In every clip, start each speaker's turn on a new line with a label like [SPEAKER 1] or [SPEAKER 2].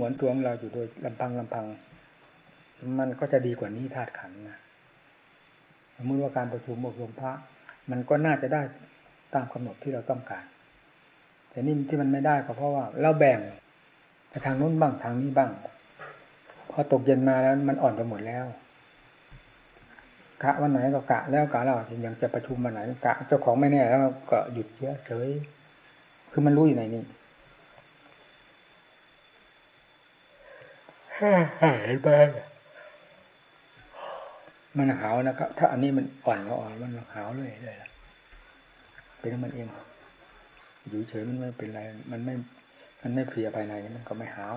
[SPEAKER 1] เหมือนตัวของเราอยู่โดยลำพังลำพัง มันก็จะดีกว่านี้ธาตุขันนะสมมติว่าการประชุมอบรมพระ มันก็น่าจะได้ตามกำหนดที่เราต้องการ แต่นี่ที่มันไม่ได้ก็เพราะว่า เราแบ่งไปทางนู้นบ้างทางนี้บ้าง พอตกเย็นมาแล้วมันอ่อนไปหมดแล้วกะวันไหนก็กะแล้วกะเราอย่างจะประชุมวันไหนกะเจ้าของไม่แน่แล้วก็หยุดเฉยคือมันรู้อยู่ในนี้ หายไปมันหาวนะครับ ถ้าอันนี้มันอ่อนก็อ่อนมันหาวเลยเลยล่ะเป็นมันเองอยู่เฉยมันไม่เป็นไร มันไม่ มันไม่เพลียภายในมันก็ไม่หาว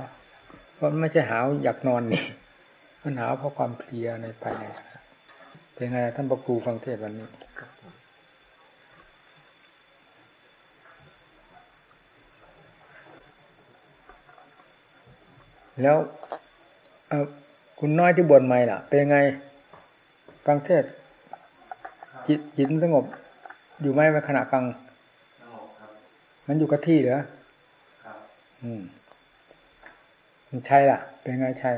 [SPEAKER 1] เพราะมันไม่ใช่หาวอยากนอนนี่มันหาวเพราะความเพลียในภายในเป็นไงท่านประครูฟังเทศวันนี้แล้ว คุณน้อยที่บวชใหม่ล่ะ เป็นไงฟังเทศจิตจิตสงบ อยู่ไหมในขณะฟังมันอยู่กับที่เหรออืมมันใช่ล่ะ เป็นไงใช่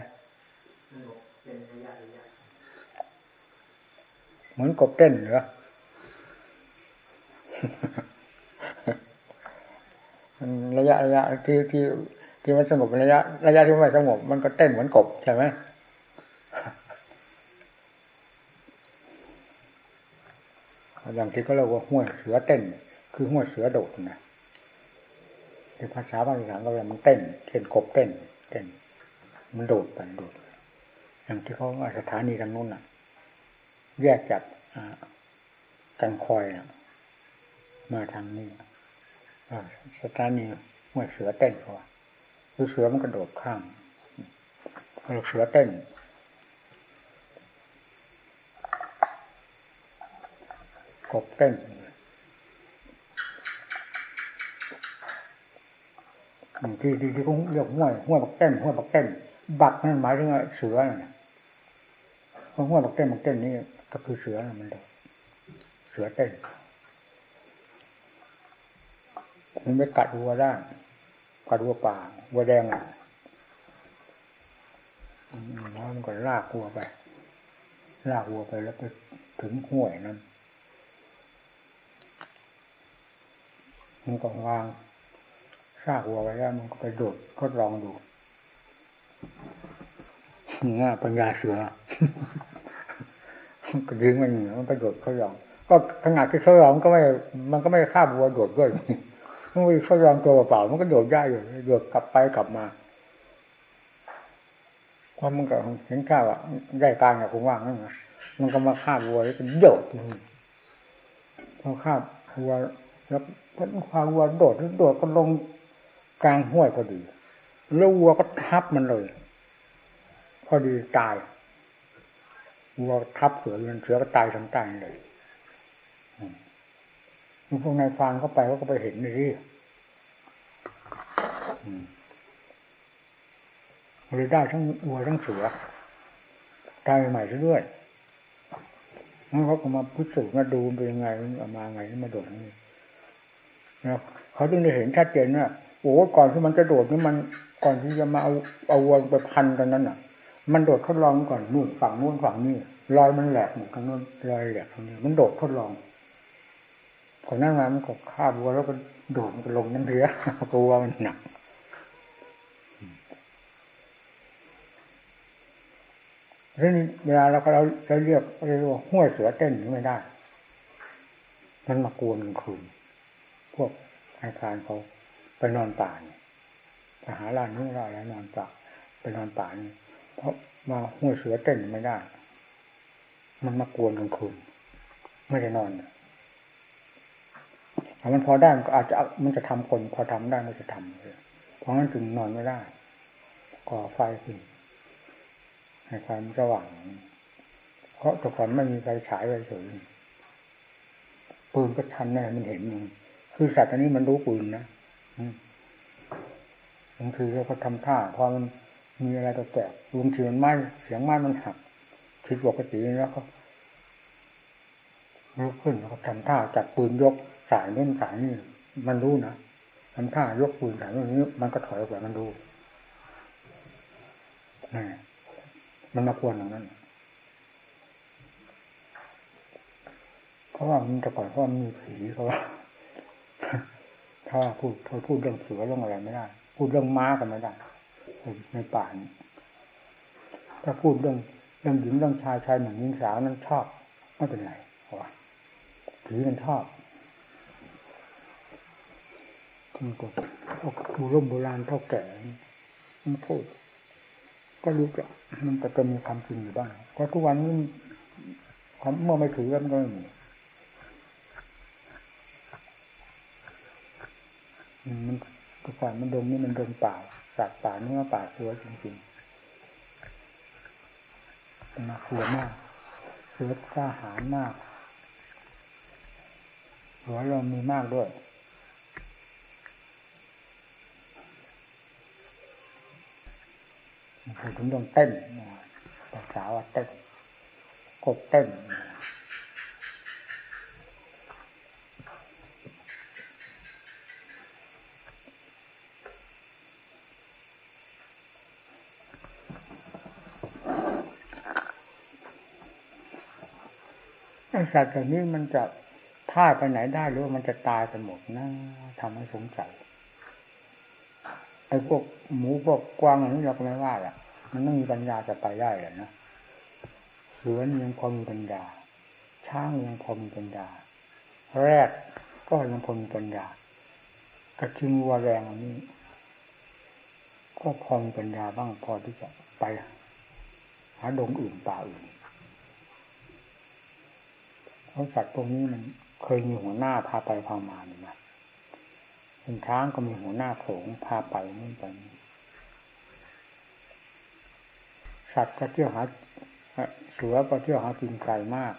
[SPEAKER 1] เหมือนกบเต้นเหรอระยะระยะที่ที่ ที่มันสงบระยะ ระยะที่ไม่สงบ มันก็เต้นเหมือนกบใช่ไหมอย่างที่เขาเรียกว่าห้วยเสือเต้น คือห้วยเสือโดดนะในภาษาบาลีหลังก็เรียกมันเต้นเช่นกบเต้น เต้น มันโดดไปโดดอย่างที่เขาสถานีทางนู้นน่ะ แยกจากกันคอยนะมาทางนี้สถานีห้วยเสือเต้นเขา คือเสือมันกระโดดข้ามเสือเต้นกบเต้นที่ที่ที่เขาเรียกห้วยห้วยบักเต้นห้วยบักเต้นบักนั่นหมายถึงเสือน่ะเพราะห้วยบักเต้นบักเต้นนี่ก็คือเสือนมันเด็เสือเต้นมันไม่กัดวัวได้กัดวัวป่า วัวแดงอะแล้วมันก็ลากวัวไป ลากวัวไปแล้วไปถึงห้วยนั้นมันก็วางซากวัวไว้แล้วมันก็ไปโดดทดลองดูง่าปัญญาเสือก็ดึงมันเหนือมันไปโดดทดลอง ก็ขนาดที่ทดลองก็ไม่ มันก็ไม่ฆ่าวัวโดดด้วย มันไปทดลองตัวเปล่ามันก็โดดได้อยู่โดดกลับไปกลับมาเพราะมันก็เห็นข้าวอะได้การกับคงว่างนั่นไงมันก็มาฆ่าวัวแล้วก็โดดพอฆ่าวัวแล้วพอฆ่าวัวโดดโดดก็ลงกลางห้วยพอดีแล้ววัวก็ทับมันเลย พอดีตายวัวทับเสือมันเสือก็ตายทั้งตายเลย พวกนายฟางเข้าไปเขาก็ไปเห็นนี่เลยได้ทั้งวัวทั้งเสือตายใหม่เรื่อยงั้นเขาก็มาพิสูจน์มาดูเป็นยังไงมันมาไงมาโดดนี่เขาจึงได้เห็นชัดเจนว่าโอ้ก่อนที่มันจะโดดนี่มันก่อนที่จะมาเอาเอาวัวไปพันกันนั้นอะ มันโดดทดลองก่อนนู่นฝั่งนู่นฝั่งนี้รอยมันแหลกหมดทั้งนู้นรอยแหลกตรงนี้มันโดดทดลอง พอนั่งมามันก็ฆ่าวัวแล้วก็โดดมันก็ลงน้ำเรือตัวมันหนักเรื่องนี้เวลาเราก็เราเราเรียกเรียกว่าห้วยเสือเต้นไม่ได้ มันมากวนกลางคืนพวกอาคารเขาไปนอนป่าเนี่ยไปหาลานนุ่งลาแล้วนอนป่าไปนอนป่านี่เพราะมาห้วยเสือเต้นไม่ได้ มันมากวนกลางคืนไม่ได้นอนถ้า มันพอได้มันก็อาจจะมันจะทำคนพอทำได้มันจะทำเลยเพราะงั้นถึงนอนไม่ได้ ก่อไฟขึ้นให้ความสว่าง เพราะแต่ก่อนไม่มีไฟฉายไฟเฉยปืนก็ทันแน่มันเห็นมึงคือสัตว์อันนี้มันรู้ปืนนะบางทีเราก็ทำท่าพอมันมีอะไรตัวแตกบางทีมันไม้เสียงไม้มันหักผิดปกติแล้วก็ลุกขึ้นแล้วก็ทำท่าจับปืนยก สายนู่นสายนี่มันรู้นะทำท่ายกปืนสายนู่นนี้ มันก็ถอยออกไปมันรู้นี่มันมาควรอย่างนั้น เพราะว่ามันแต่ก่อนเพราะมันมีผีเขาว่าถ้าพูดพอพูดเรื่องเสือเรื่องอะไรไม่ได้ พูดเรื่องม้ากันไม่ได้ในป่านี้ถ้าพูดเรื่องเรื่องหญิงเรื่องชายชายหนุ่มหญิงสาวนั้นชอบไม่เป็นไรเพราะว่าผีมันชอบ มันก็ดูร่มโบราณเท่าแก่มันพูด ก็รู้ละมันก็จะมีความจริงอยู่บ้างเพราะทุกวันนี้ความเมื่อไม่ถือกันก็ไม่มีมันกฝ่ายมันดมนี่มันดมป่าสัตว์ป่าเนื้อป่าเสือจริงๆมันน่ากลัวมากเสือกล้าหาญมากหัวเรามีมากด้วย พูดถึงเรื่องเต้นภาษาว่าเต้นกบเต้นสัตว์แบบนี้มันจะท่าไปไหนได้หรือว่ามันจะตายไปหมดนะทำให้สงสัย อ้พวกหมูพวกกวางอย่างนี้เราก็ไม่ว่าละมันไม่มีปัญญาจะไปได้แหรอกนะเสือยังพอมีปัญญา ช้างยังพอมีปัญญา แรดก็ยังพอมีปัญญากระชิงวัวแรงอันนี้ ก็พอมีปัญญาบ้างพอที่จะไป หาดงอื่นป่าอื่นเพราะสัตว์พวกนี้มันเคยมีหัวหน้าพาไปพามาเนี่ยนะ เป็นช้างก็มีหัวหน้าโขงพาไปนู่นไปสัตว์ก็เที่ยวหาเสือก็เที่ยวหากินไกลมาก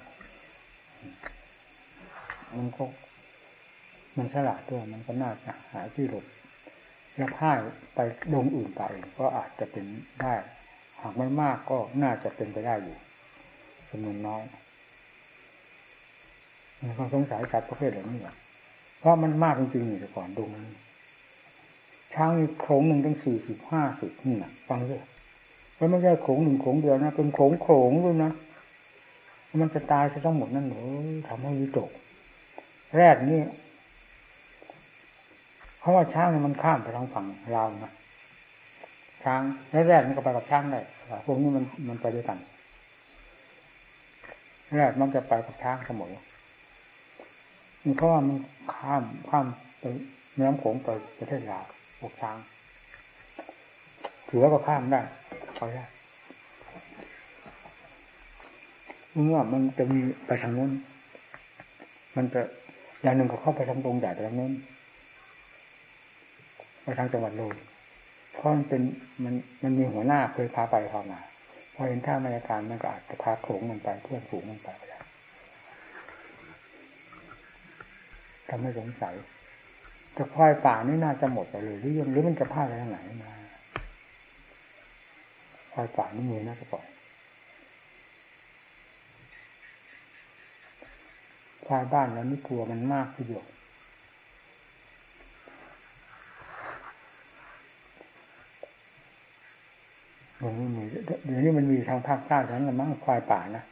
[SPEAKER 1] มันก็มันฉลาดด้วยมันก็น่าจะหาที่หลบแล้วพ่ายไปดงอื่นไปก็อาจจะเป็นได้ หากไม่มากก็น่าจะเป็นไปได้อยู่จำนวนน้อยมันก็สงสัยสัตว์ประเภทเหล่านี้เพ ราะมันมากจริงๆอยู่แต่ก่อนดงนี้ช้างโขงหนึ่งตั้งสี่สิบห้าสิบนี่นะฟังด้วยแล้วไม่ใช่โขงหนึ่งโขงเดียวนะ เป็นโขงโขงด้วยนะ มันจะตายจะต้องหมดนั่นหนูทำให้วิตก แรกนี่เพราะว่าช้างมันข้ามไปทางฝั่งลาวนะช้างแรกมันก็ไปกับช้างได้พวกนี้มันมันไปด้วยกันแรกมันจะไปกับช้างเสมอ นเพราะว่ามันข้ามข้ามไปแม่น้ำโขงไปประเทศลาวพวกช้างถือว่าก็ข้ามได้เขาได้เมื่อมันจะมีไปทางนู้น มันจะอย่างหนึ่งก็เข้าไปทางตรงใหญ่ไปทางนู้นไปทางจังหวัดเลยเพราะมันเป็นมันมันมีหัวหน้าเคยพาไปพามาพอเห็นท่าบรรยากาศมันก็อาจจะพาโขงมันไปเพื่อนฝูงมันไปได้ ทำให้สงสัยแต่ควายป่านี่น่าจะหมดไปเลยหรือยังหรือมันจะพลาดไปทางไหนมาควายป่านี่มีน่าจะปล่อยควายบ้านแล้วนี่กลัวมันมากทีเดียวมันไม่มีเดี๋ยวนี้มันมีทางภาคใต้ทั้งนั้นมั้งควายป่านะ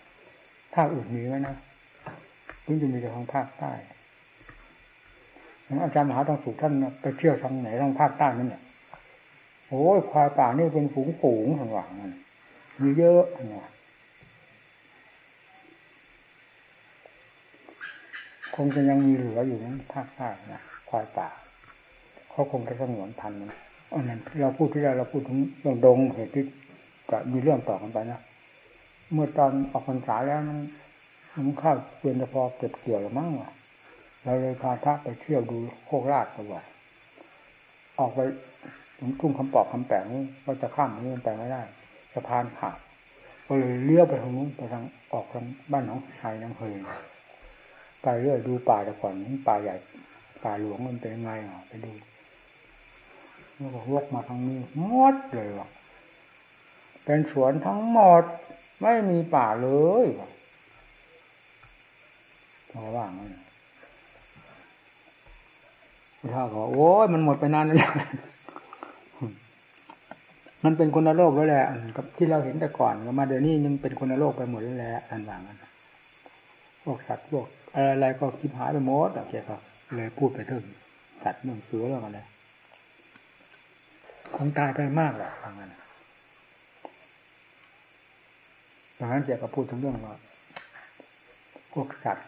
[SPEAKER 1] ภาคอื่นมีไหมนะเพิ่งจะมีแต่ทางภาคใต้ อาจารย์มหาทองสุขท่านไปเที่ยวทางไหนทางภาคใต้นั่นเนี่ยโอ้ยควายป่านี่เป็นฝูงฝูงทางหลังมันมีเยอะนี่ยคงจะยังมีเหลืออยู่นั้นภาคใต้นะควายป่าเขาคงจะสงวนพันธุ์มันอันนั้นเราพูดที่แรกเราพูดถึงเรื่องดงเหตุที่จะมีเรื่องต่อกันไปนะเมื่อตอนออกพรรษาแล้วนั้นมันข้าวเปลี่ยนพอเก็บเกี่ยวหรือมั้งวะ เราเลยพาพระไปเที่ยวดูโคกราชกันบ่อยออกไปถึงทุ่งคำปอกคำแปงก็จะข้ามนี้มันไปไม่ได้สะพานขาดก็เลยเลี้ยวไปทางนู้นไปทางออกทางบ้านหนองชายน้ำเพลินไปเรื่อยดูป่าแต่ก่อนป่าใหญ่ป่าหลวงมันเป็นยังไงอะไปดูแล้วก็วกมาทางนี้หมดเลยว่ะเป็นสวนทั้งหมด ไม่มีป่าเลยว่ะพราะว่างั้ นท่าบอกโอ้ยมันหมดไปนานแล้วมันเป็นคนโลกแล้วแหละกับที่เราเห็นแต่ก่อนมาเดี๋ยวนี้ยังเป็นคนโลกไปหมดแล้วแหละอันว่างั้นพวกสัตว์พวกอะไรก็คิดหายไปหมดอะแกก็เลยพูดไปถึงสัตว์เรื่องเสือเรื่องอะไรคงตายไปมากแหละทางนั้นดังนั้นแกก็พูดถึงเรื่องว่าพวกสัตว์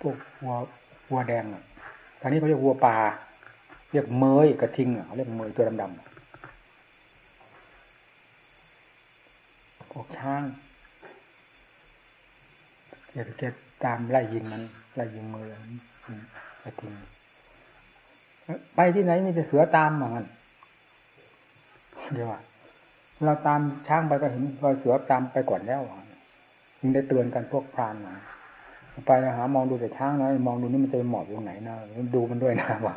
[SPEAKER 1] พวกวัววัวแดงอะ ตอนนี้เขาเรียกวัวปลาเรียกเมยกระทิงเขาเรียกเมยตัวดำๆพวกช้างเดี๋ยวจะตามไล่ยิงมันไล่ยิงเมือกระทิงไปที่ไหนมีแต่เสือตามเหมือนกันเดี๋ยวเราตามช้างไปก็เห็นรอยเสือตามไปก่อนแล้วจึงได้เตือนกันพวกพรานมา ไปนะหามองดูแต่ช้างนะมองดูนี่มันจะหมอบตรงไหนนะดูมันด้วยนะว่า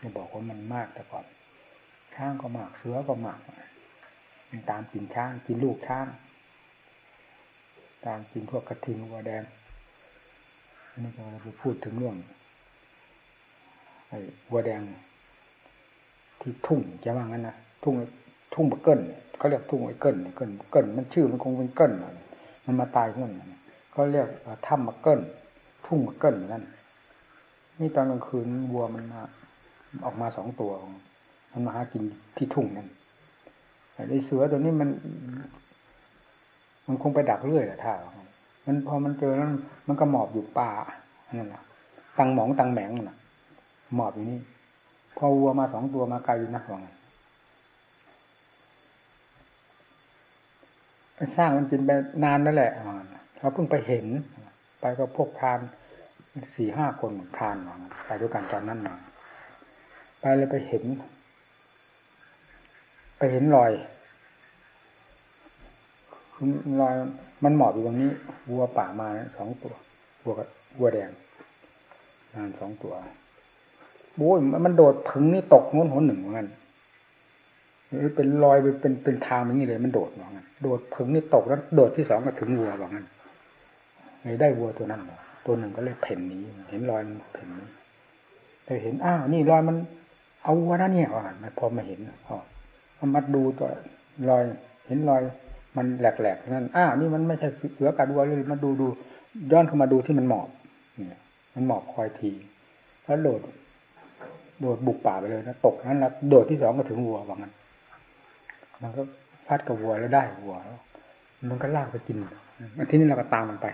[SPEAKER 1] จะบอกว่ามันมากแต่ก่อนช้างก็มากเสือก็มากมันตามกินช้างกินลูกช้าง ตามกินพวกกระทิงวัวแดงนี่ก็จะพูดถึงเรื่องไอ้วัวแดงที่ทุ่งจะว่างั้นนะทุ่ง ทุ่งบะเกิลเขาเรียกทุ่งไอ้เกิลเกิลเกิลมันชื่อมันคงเป็นเกิลมันมาตายที่นั่นเขาเรียกถ้ำมะเกิลทุ่งมะเกิลนั่นนี่ตอนกลางคืนวัวมันมาออกมาสองตัว มันมาหากินที่ทุ่งนั่นไอ้เสือตัวนี้มัน มันคงไปดักเรื่อยแหละท่ามันพอมันเจอแล้วมันก็หมอบอยู่ป่านั่นแหละตังหมองตังแหมงน่ะ หมอบอยู่นี่ พอวัวมาสองตัวมาไกลอยู่นะหวัง สร้างมันจินไปนานนั่นแหละเราเพิ่งไปเห็น ไปก็พกทานสี่ห้าคนทานมาไปด้วยกันตอนนั้นมาไปเลยไปเห็น ไปเห็นรอยรอยมันหมอบอยู่ตรงนี้ วัวป่ามาสองตัววัวกับวัวแดงนานสองตัวโอ้ยมันโดดถึงนี่ตกง้นหนหนึ่งเหมือนกัน เป็นรอยเป็นเป็นทางอย่างนี้เลย มันโดดว่างั้นโดดถึงนี่ตกแล้วโดดที่สองก็ถึงวัวว่างั้นเลยได้วัวตัวนั้นตัวหนึ่งก็เลยเพ่นนี้ เห็นรอยมันเพ่นนี้เลยเห็นอ้าวนี่รอยมัน เอาวัวนั่นเนี่ยว่ามันพอมาเห็นอ๋อมาดูตัวรอย เห็นรอย มันแหลกๆนั่นอ้าวนี่มันไม่ใช่เสือกัดวัวเลยมาดูดูย้อนเข้ามาดูที่มันหมอบเนี่ยมันหมอบคอยทีแล้วโดดโดดบุกป่าไปเลยนะตกนั้นแล้วโดดที่สองก็ถึงวัวว่างั้น มันก็พัดกับวัวแล้วได้วัวมันก็ลากไปกินทีนี้เราก็ตามมันไป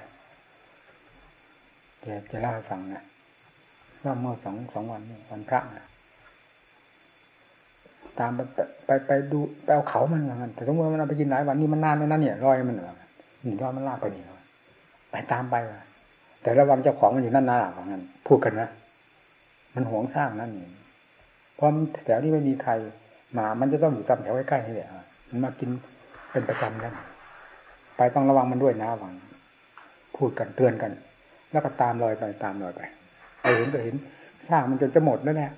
[SPEAKER 1] แกจะเล่าให้ฟังนะว่าเมื่อสองสองวันวันพระนะตามไปไปไปดูไปเอาเขามันเหมือนกันแต่สมมติมันเอาไปกินหลายวันนี่มันนานแล้วนั่นเนี่ยรอยมันเหรอนี่รอยมันลากไปนี่ไปตามไปแต่ละวันเจ้าของมันอยู่นั่นนาหลังของนั้นพูดกันนะมันหวงสร้างนั่นเองเพราะแถวนี้ไม่มีใคร หมามันจะต้องอยู่ตามแถวใกล้ๆนี่แหละมันมากินเป็นประจำแล้วไปต้องระวังมันด้วยนะหวัง พูดกันเตือนกัน แล้วก็ตามรอยไปตามรอยไปไปเห็นก็เห็นสร้างมันจนจะหมดแล้วแหละ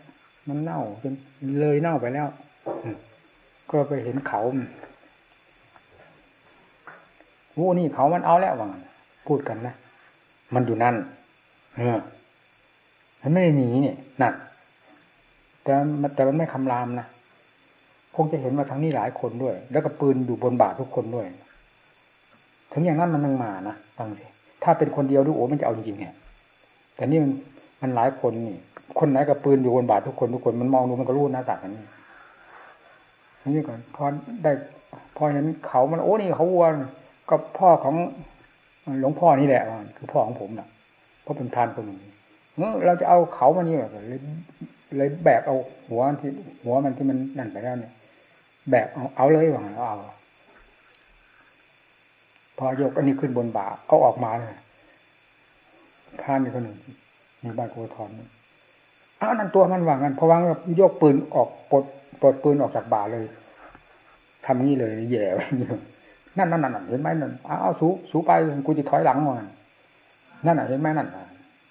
[SPEAKER 1] มันเน่าจนเลยเน่าไปแล้วก็ไปเห็นเขาโอ้นี่เขามันเอาแล้ววังพูดกันนะมันอยู่นั่นเออมันไม่ได้หนีเนี่ยนั่นแต่แต่มันไม่คำรามนะ คงจะเห็นมาทั้งนี้หลายคนด้วย แล้วก็ปืนอยู่บนบ่าทุกคนด้วย ถึงอย่างนั้นมันยังมานะฟังสิถ้าเป็นคนเดียวดูโอ้มันจะเอาจริงๆเนี่ยแต่นี่มันมันหลายคนนี่ คนไหนกับปืนอยู่บนบ่าทุกคนทุกคนมันมองดูมันก็รู้หน้าตากันนี่นี่ก่อนพอได้พอเห็นเขามันโอ้นี่เขาวัวก็พ่อของหลวงพ่อนี่แหละคือพ่อของผมน่ะเพราะเป็นทานคนหนึ่งเราจะเอาเขามานี่เลยเลยแบกเอาหัวที่หัวมันที่มันนั่นไปแล้วเนี่ย แบกเอาเอาเลยว่าเอาพอยกอันนี้ขึ้นบนบ่าเอาออกมาเลยข้ามอีกคนหนึ่งมีบ้านโกทอนอ้านั่นตัวมันว่างันพอวางยกปืนออกปลดปลดปืนออกจากบ่าเลยทำงี้เลยแย่ไว้นั่นนั่นนั่นเห็นไหมนั่นเอาสูสูไปกูจะถอยหลังมันนั่นเห็นไหมนั่น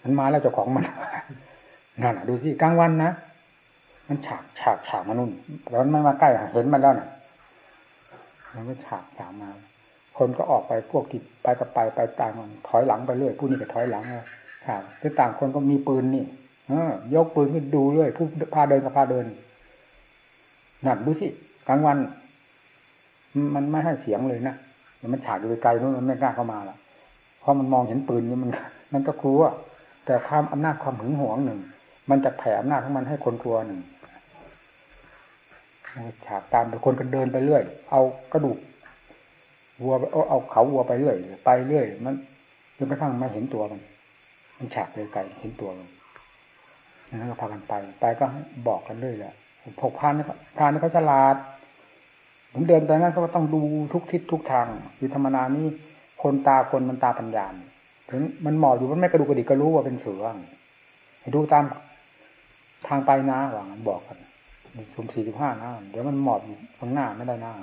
[SPEAKER 1] มันมาแล้วเจ้าของมันนั่นดูสิกลางวันนะ มันฉากฉากฉากมานุ่นแล้วมันมาใกล้เห็นมันแล้วน่ะ มันก็ฉากฉากมา คนก็ออกไปพวกที่ไปกับไปไปต่างถอยหลังไปเรื่อยผู้นี้ก็ถอยหลังฉากที่ต่างคนก็มีปืนนี่เอยกปืนขึ้นดูเลยผู้พาเดินกับพาเดินนั่นดูสิกลางวัน มันไม่ให้เสียงเลยนะมันฉากอยู่ไกลนู้นมันไม่กล้าเข้ามาละเพราะมันมองเห็นปืนนี่มัน มันก็กลัวแต่ความอำนาจความหึงหวงหนึ่ง มันจะแผ่อำนาจของมันให้คนกลัวหนึ่งฉากตามไปคนกันเดินไปเรื่อย เอากระดูกวัวเอาเอาเขาวัวไปเรื่อยไปเรื่อย มันจนกระทั่งมาเห็นตัวมัน มันฉากไกลๆเห็นตัวมันนั้นก็พากันไปไปก็บอกกันเรื่อยแหละพกพานพานนี่เขาฉลาดผมเดินไปงั้นก็ต้องดูทุกทิศทุกทางอยู่ธรรมนานี่คนตาคนมันตาปัญญาถึงมันหมอบอยู่มันไม่กระดูกกระดิกก็รู้ว่าเป็นเสือดูตาม ทางไปนะว่างันบอกกันชุมสี่สิบห้านะเดี๋ยวมันหมอบอยู่ข้างหน้าไม่ได้หน้า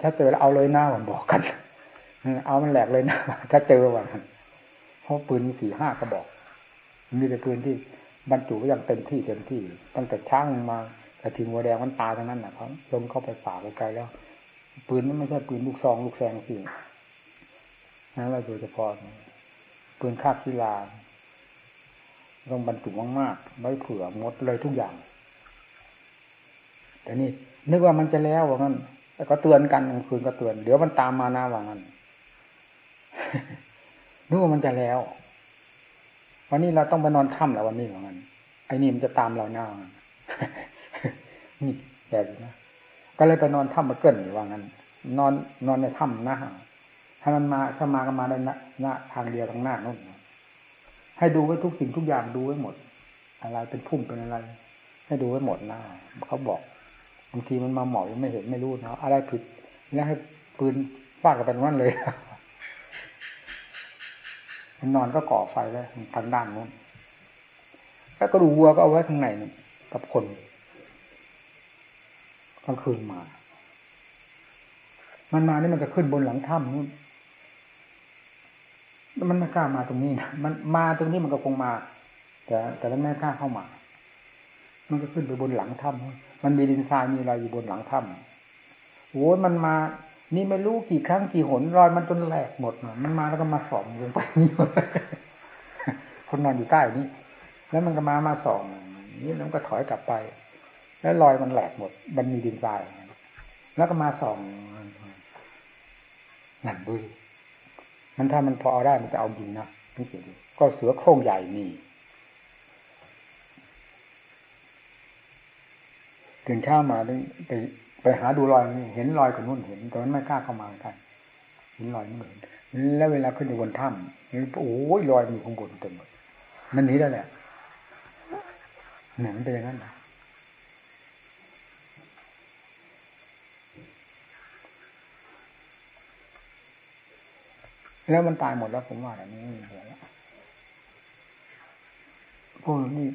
[SPEAKER 1] ถ้าเจอแล้วเอาเลยหน้าหวันบอกกัน เอามันแหลกเลยนะถ้าเจอหว่าเพราะปืนสี่ห้ากระบอก มีแต่ปืนที่บรรจุไว้อย่างเต็มที่เต็มที่ตั้งแต่ช่างมาแต่ถึงวัวแดงมันตายทั้งนั้นนะเขาลงเข้าไปป่าไกลๆแล้ว ปืนนั้นไม่ใช่ปืนลูกซองลูกแซงสินั่นเราโดยเฉพาะปืนคาบศิลา ต้องบรรจุมากๆไม่เผื่อหมดเลยทุกอย่าง แต่นี่นึกว่ามันจะแล้วว่างั้นแต่ก็เตือนกันกลางคืนก็เตือนเดี๋ยวมันตามมาหน้าว่างั้นนึกว่ามันจะแล้ว วันนี้เราต้องไปนอนถ้ำแล้ววันนี้ว่างั้นไอ้นี่มันจะตามเราหน้านี่แบบนะก็เลยไปนอนถ้ำมาเกินว่างั้น นอนนอนในถ้ำหน้าถ้ามันมาถ้ามาก็มาได้หน้าทางเดียวทางหน้านู่น ให้ดูไว้ทุกสิ่งทุกอย่างดูไว้หมด อะไรเป็นพุ่มเป็นอะไร ให้ดูไว้หมดหน้าเขาบอกบางทีมันมาหมอยังไม่เห็นไม่รู้นะอะไรผิดแล้วให้ปืนฟาดกับเป็นวันเลยมันนอนก็ก่อไฟไว้ทางด้านนู้นแล้วก็ดูวัวก็เอาไว้ข้างในนี่กับคนกลางคืนมา มันมานี่มันก็ขึ้นบนหลังถ้ำนู้น มันไม่กล้ามาตรงนี้นะมันมาตรงนี้มันก็คงมา แต่แต่มันไม่กล้าเข้ามา มันก็ขึ้นไปบนหลังถ้ำมันมีดินทรายมีอะไรอยู่บนหลังถ้ำโอ้มันมา นี่ไม่รู้กี่ครั้งกี่หนรอยมันจนแหลกหมดมันมาแล้วก็มาส่องลงไปนี่คนนอนอยู่ใต้นี่แล้วมันก็มามาส่องนี่แล้วก็ถอยกลับไป แล้วรอยมันแหลกหมด มันมีดินทรายแล้วก็มาส่องนั่นดู มันถ้ามันพอเอาได้มันจะเอาจริงนะนี่สิก็เสือโคร่งใหญ่นี่ตื่นเช้ามาไปไปหาดูรอยนี่เห็นรอยกับนู่นเห็นแต่มันไม่กล้าเข้ามากันเห็นรอยนี่เห็นแล้วเวลาขึ้นไปบนถ้ำโอ้ยรอยมันอยู่ข้างบนเต็มหมดมันนี้แล้วแหละหนังเป็นอย่างนั้นนะ แล้วมันตายหมดแล้วผมว่าแบบนี้ไม่เหลือแล้วพวกนี้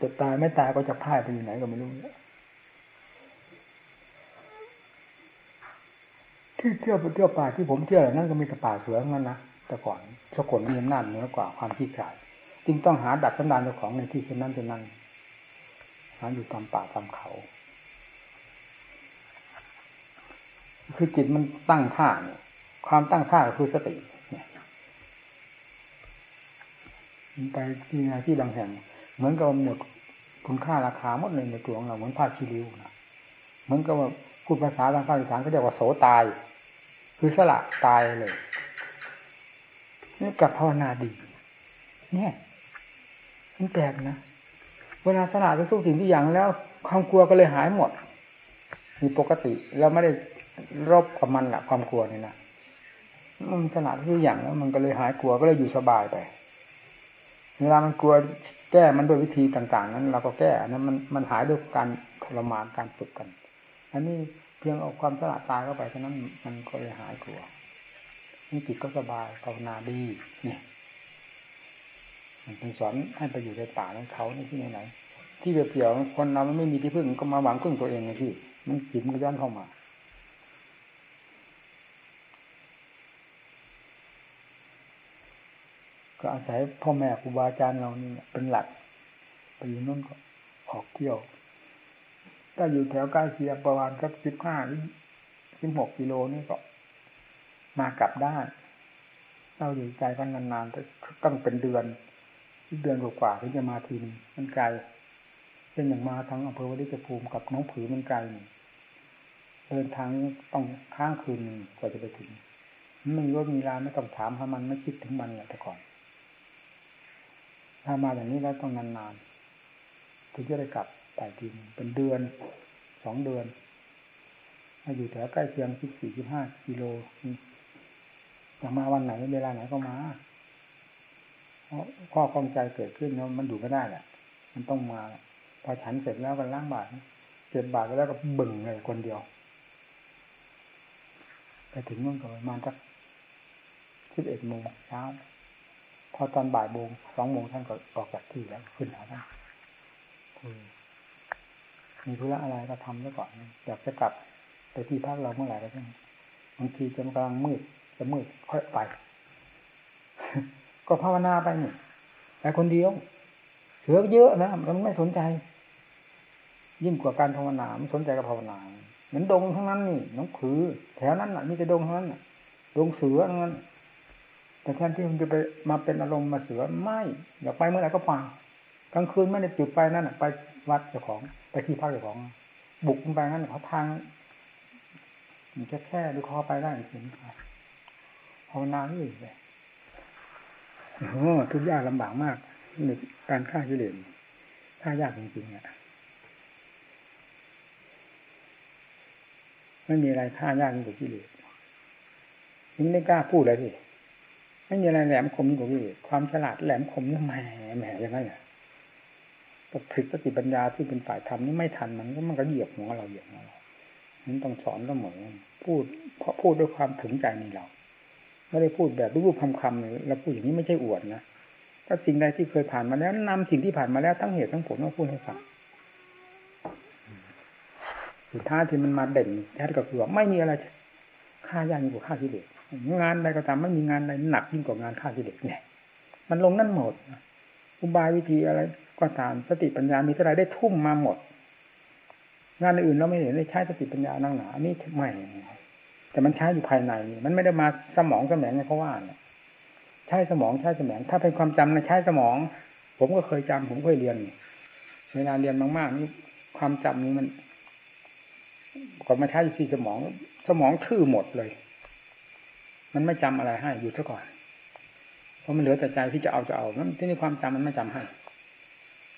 [SPEAKER 1] จะตายไม่ตายก็จะพ่ายไปอยู่ไหนก็ไม่รู้ที่เที่ยวไปเที่ยวป่าที่ผมเที่ยวนั่นก็มีแต่ป่าเสืองั้นนะแต่ก่อนสกลมีอำนาจเหนือกว่าความขี้ขลาดจึงต้องหาดัดสันดานเจ้าของในที่เช่นนั้นเช่นนั้นหาอยู่ตามป่าตามเขา คือจิตมันตั้งท่าเนี่ยความตั้งท่าคือสติ ไปที่ไหนที่บางแห่ง เหมือนกับหมดคุณค่าราคาหมดเลยในตัวของเราเหมือนผ้าชีริวนะเหมือนกับว่าพูดภาษาทางภาคอีสานเขาเรียกว่าโสตาย คือสละตายเลยนี่กับภาวนาดี เนี่ยมันแปลกนะเวลาสละไปสู้สิ่งที่อย่างแล้ว ความกลัวก็เลยหายหมด มีปกติเราไม่ได้รบกับมันละความกลัวนี่นะมันสละทุกอย่างแล้ว มันก็เลยหายกลัวก็เลยอยู่สบายไป เวลามันกลัวแก้มันด้วยวิธีต่างๆ นั้นเราก็แก้อันนั้นมันมันหายด้วยการทรมานการฝึกกัน อันนี้เพียงเอาความสละตายเข้าไปเท่านั้นมันก็เลยหายกลัวนี่จิตก็สบายภาวนาดีเนี่ยมันเป็นสอนให้ไปอยู่ในป่าในเขาในที่ไหนที่เปลี่ยวๆคนเราไม่มีที่พึ่งก็มาหวังพึ่งตัวเองไงที่มันจิตมันย้อนเข้ามา ก็อาศัยพ่อแม่ครูบาอาจารย์เรานี่เป็นหลักไปอยู่นู่นก็ออกเที่ยวถ้าอยู่แถวใกล้เคียงประมาณสักสิบห้าหรือสิบหกกิโลนี่ก็ มากลับได้เราอยู่ใจกันนานๆต้องเป็นเดือนเดือนกว่าถึงจะมาทีนึงมันไกลเป็นอย่างมาทางอำเภอวัดภูมิกับน้องผือมันไกลเดินทางต้องค้างคืนหนึ่งกว่าจะไปถึงไม่มีรถมีลาไม่ต้องถามหามันไม่คิดถึงมันแหละแต่ก่อน ถ้ามาอย่างนี้แล้วต้องนานๆถึงจะได้กลับไปทีนึงเป็นเดือนสองเดือนมาอยู่แถวใกล้เคียงสิบสี่สิบห้ากิโลอยากมาวันไหนเวลาไหนก็มาเพราะข้อความใจเกิดขึ้นแล้วมันอยู่ไม่ได้แหละมันต้องมา พอฉันเสร็จแล้วก็ล้างบาตรเก็บบาตรแล้วก็บึ่งเลยคนเดียวไปถึงนู่นก็ประมาณสักสิบเอ็ดโมงเช้า พอตอนบ่ายโมงสองโมงท่านก็ออกจากที่แล้วขึ้นหาท่านมีธุระอะไรก็ทำไว้ก่อน อยากจะกลับไปที่พักเราเมื่อไหร่ก็ได้บางทีจะกลังมืดจะมืดค่อยไป ก็ภาวนาไปนี่แต่คนเดียว เสือเยอะนะมันไม่สนใจ ยิ่งกว่าการภาวนาไม่สนใจกับภาวนาเหมือนดงทั้งนั้นนี่น้องขือ แถวนั้นน่ะมีแต่ดงทั้งนั้นดงเสือทั้งนั้น แต่แทนที่มันจะไปมาเป็นอารมณ์มาเสือไม่อยากไปเมื่อไหร่ก็ไปกลางคืนไม่ได้จุดไปนั่นไปวัดเจ้าของไปที่พักเจ้าของ บุกไปงั้นเขาทางมันแค่แค่ดูคอไปได้จริงภาวนาที่อื่นเลยโอ้ทุกยากลำบากมากหนึ่งการฆ่ากิเลสฆ่ายากจริงๆอะไม่มีอะไรฆ่ายากยิ่งกว่ากิเลสยิ่งไม่กล้าพูดเลยสิ ไม่มีอะไรแหลมคมกว่ากิเลสความฉลาดแหลมคมนี่แหมแหมยังไงอะผลิตสติปัญญาที่เป็นฝ่ายธรรมนี่ไม่ทันมันก็มันก็เหยียบหัวเราเหยียบหัวเรานั้นต้องสอนเสมอพูดเพราะพูดด้วยความถึงใจในเราไม่ได้พูดแบบรูปคำคำเราพูดอย่างนี้ไม่ใช่อวดนะถ้าสิ่งใดที่เคยผ่านมาแล้วนำสิ่งที่ผ่านมาแล้วทั้งเหตุทั้งผลมาพูดให้ฟังสุดท้ายที่มันมาเด่นชัดก็คือว่าไม่มีอะไรค่ายากยิ่งกว่าค่าที่เด็ก งานใดก็ตามไม่มีงานใดหนักยิ่งกว่างานค่าที่เด็กเนี่ย มันลงนั่นหมดอุบายวิธีอะไรก็ตามสติปัญญามีเท่าไรได้ทุ่มมาหมด งานอื่นเราไม่เห็นได้ใช้สติปัญญานั่งหนาอันนี้ไม่แต่มันใช้อยู่ภายใน มันไม่ได้มาสมองสมองไงเขาว่าเนี่ยใช้สมองใช้สมอง ถ้าเป็นความจำนะใช้สมอง ผมก็เคยจำผมเคยเรียนเวลาเรียนมากๆนี่ความจำนี้มันก่อนมาใช้ที่สมอง สมองทื่อหมดเลย มันไม่จำอะไรให้อยู่ซะก่อน เพราะมันเหลือแต่ใจที่จะเอาจะเอานั้นที่นี่ความจำมันไม่จำให้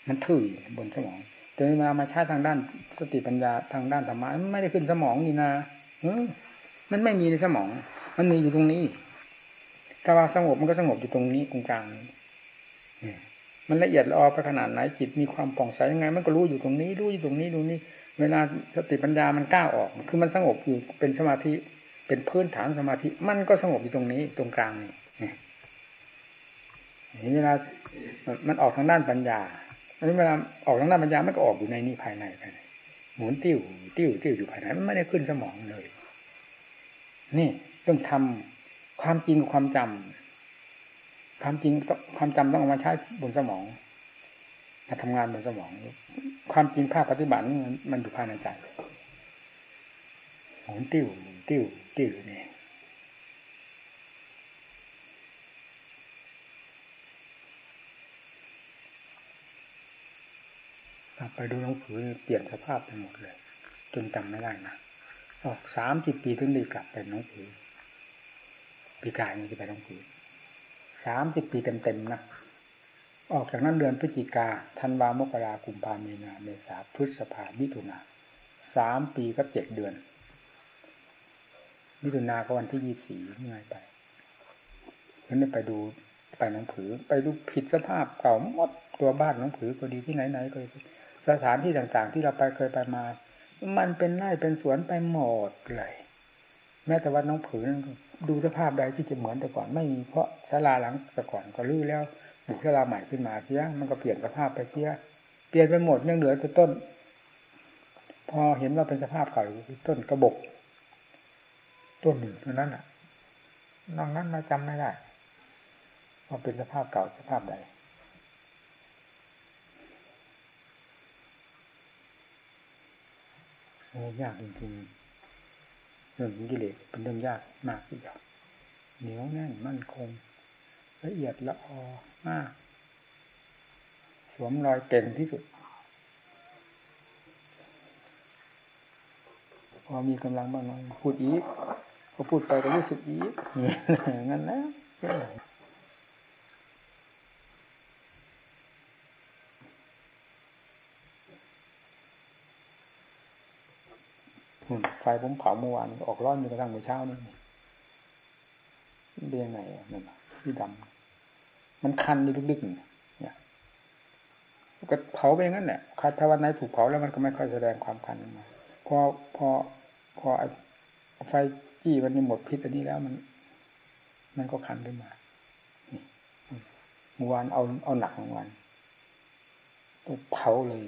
[SPEAKER 1] มันทื่อบนสมองแต่เวลามาใช้ทางด้านสติปัญญาทางด้านธรรมะมันไม่ได้ขึ้นสมองนี่นะมันไม่มีในสมอง มันมีอยู่ตรงนี้ ถ้าว่าสงบมันก็สงบอยู่ตรงนี้ตรงกลางมันละเอียดละออไปขนาดไหนจิตมีความผ่องใสยังไง มันก็รู้อยู่ตรงนี้รู้อยู่ตรงนี้ดูนี่ เวลาสติปัญญามันก้าวออก คือมันสงบอยู่เป็นสมาธิ เป็นพื้นฐานสมาธิ มันก็สงบอยู่ตรงนี้ตรงกลางนี่นี่เวลามันออกทางด้านปัญญาอันนี้เวลาออกทางด้านปัญญามันก็ออกอยู่ในนี้ภายในภายในหมุนติ้วติ้วติ้วอยู่ภายในมันไม่ได้ขึ้นสมองเลย นี่ต้องทำความจริงความจำความจริงความจำต้องเอามาใช้บนสมองมาทำงานบนสมอง ความจริงภาคปฏิบัติมันอยู่ภายในใจหมุนติ้วติ้ว ติ้วนี่ไปดูหนังสือเปลี่ยนสภาพไปหมดเลย จนจำไม่ได้นะออกสามสิบปีถึงได้กลับไปหนังสือปีกายนี่จะไปหนังสือสามสิบปีเต็มๆนะออกจากนั้นเดือนพฤศจิกาธันวามกรากุมภาเมนาเมษาพฤษภามิถุนาสามปีก็เจ็ดเดือน มิถุนาก็วันที่ยี่สี่นี่ไงไปนั้นไปดูไปหนังผือ ไปดูผิดสภาพเก่าหมดตัวบ้านหนังผือก็ดีที่ไหนๆก็ดีสถานที่ต่างๆ ที่เราไปเคยไปมา มันเป็นไร่เป็นสวนไปหมดเลยแม้แต่วัดน้องผือดูสภาพใดที่จะเหมือนแต่ก่อนไม่มีเพราะศาลาหลังแต่ก่อนก็ลื้อแล้วบุกศาลาใหม่ขึ้นมาเสียมันก็เปลี่ยนสภาพไปเสียเปลี่ยนไปหมดยังเหลือแต่ต้น พอเห็นว่าเป็นสภาพเก่าต้นกระบก ต้นหนึ่งเท่านั้นอะนอกนั้นเราจำไม่ได้ว่าเป็นสภาพเก่าสภาพใดโอ้ยากจริงๆเรื่องกิเลสเป็นเรื่องยากมากที่สุดเหนียวแน่นมั่นคง ละเอียดละออมาก สวมรอยเก่งที่สุด พอมีกำลังบ้างน่อยพูดอีก พอพูดไปก็รู้สึกอีกงั้นนะไฟผมเผาเมื่อวานออกร้อนจนกระทั่งเมื่อเช้านี่เป็นยังไงนั่นที่ดำมันคันอยู่ลึกๆเนี่ยก็เผาไปงั้นแหละถ้าวันไหนถูกเผาแล้วมันก็ไม่ค่อยแสดงความคันออกมาพอพอพอไฟ จี้มันหมดพิษอันนี้แล้วมัน มันก็คันขึ้นมาเมื่อวานเอาเอาหนักของวันเผาเลย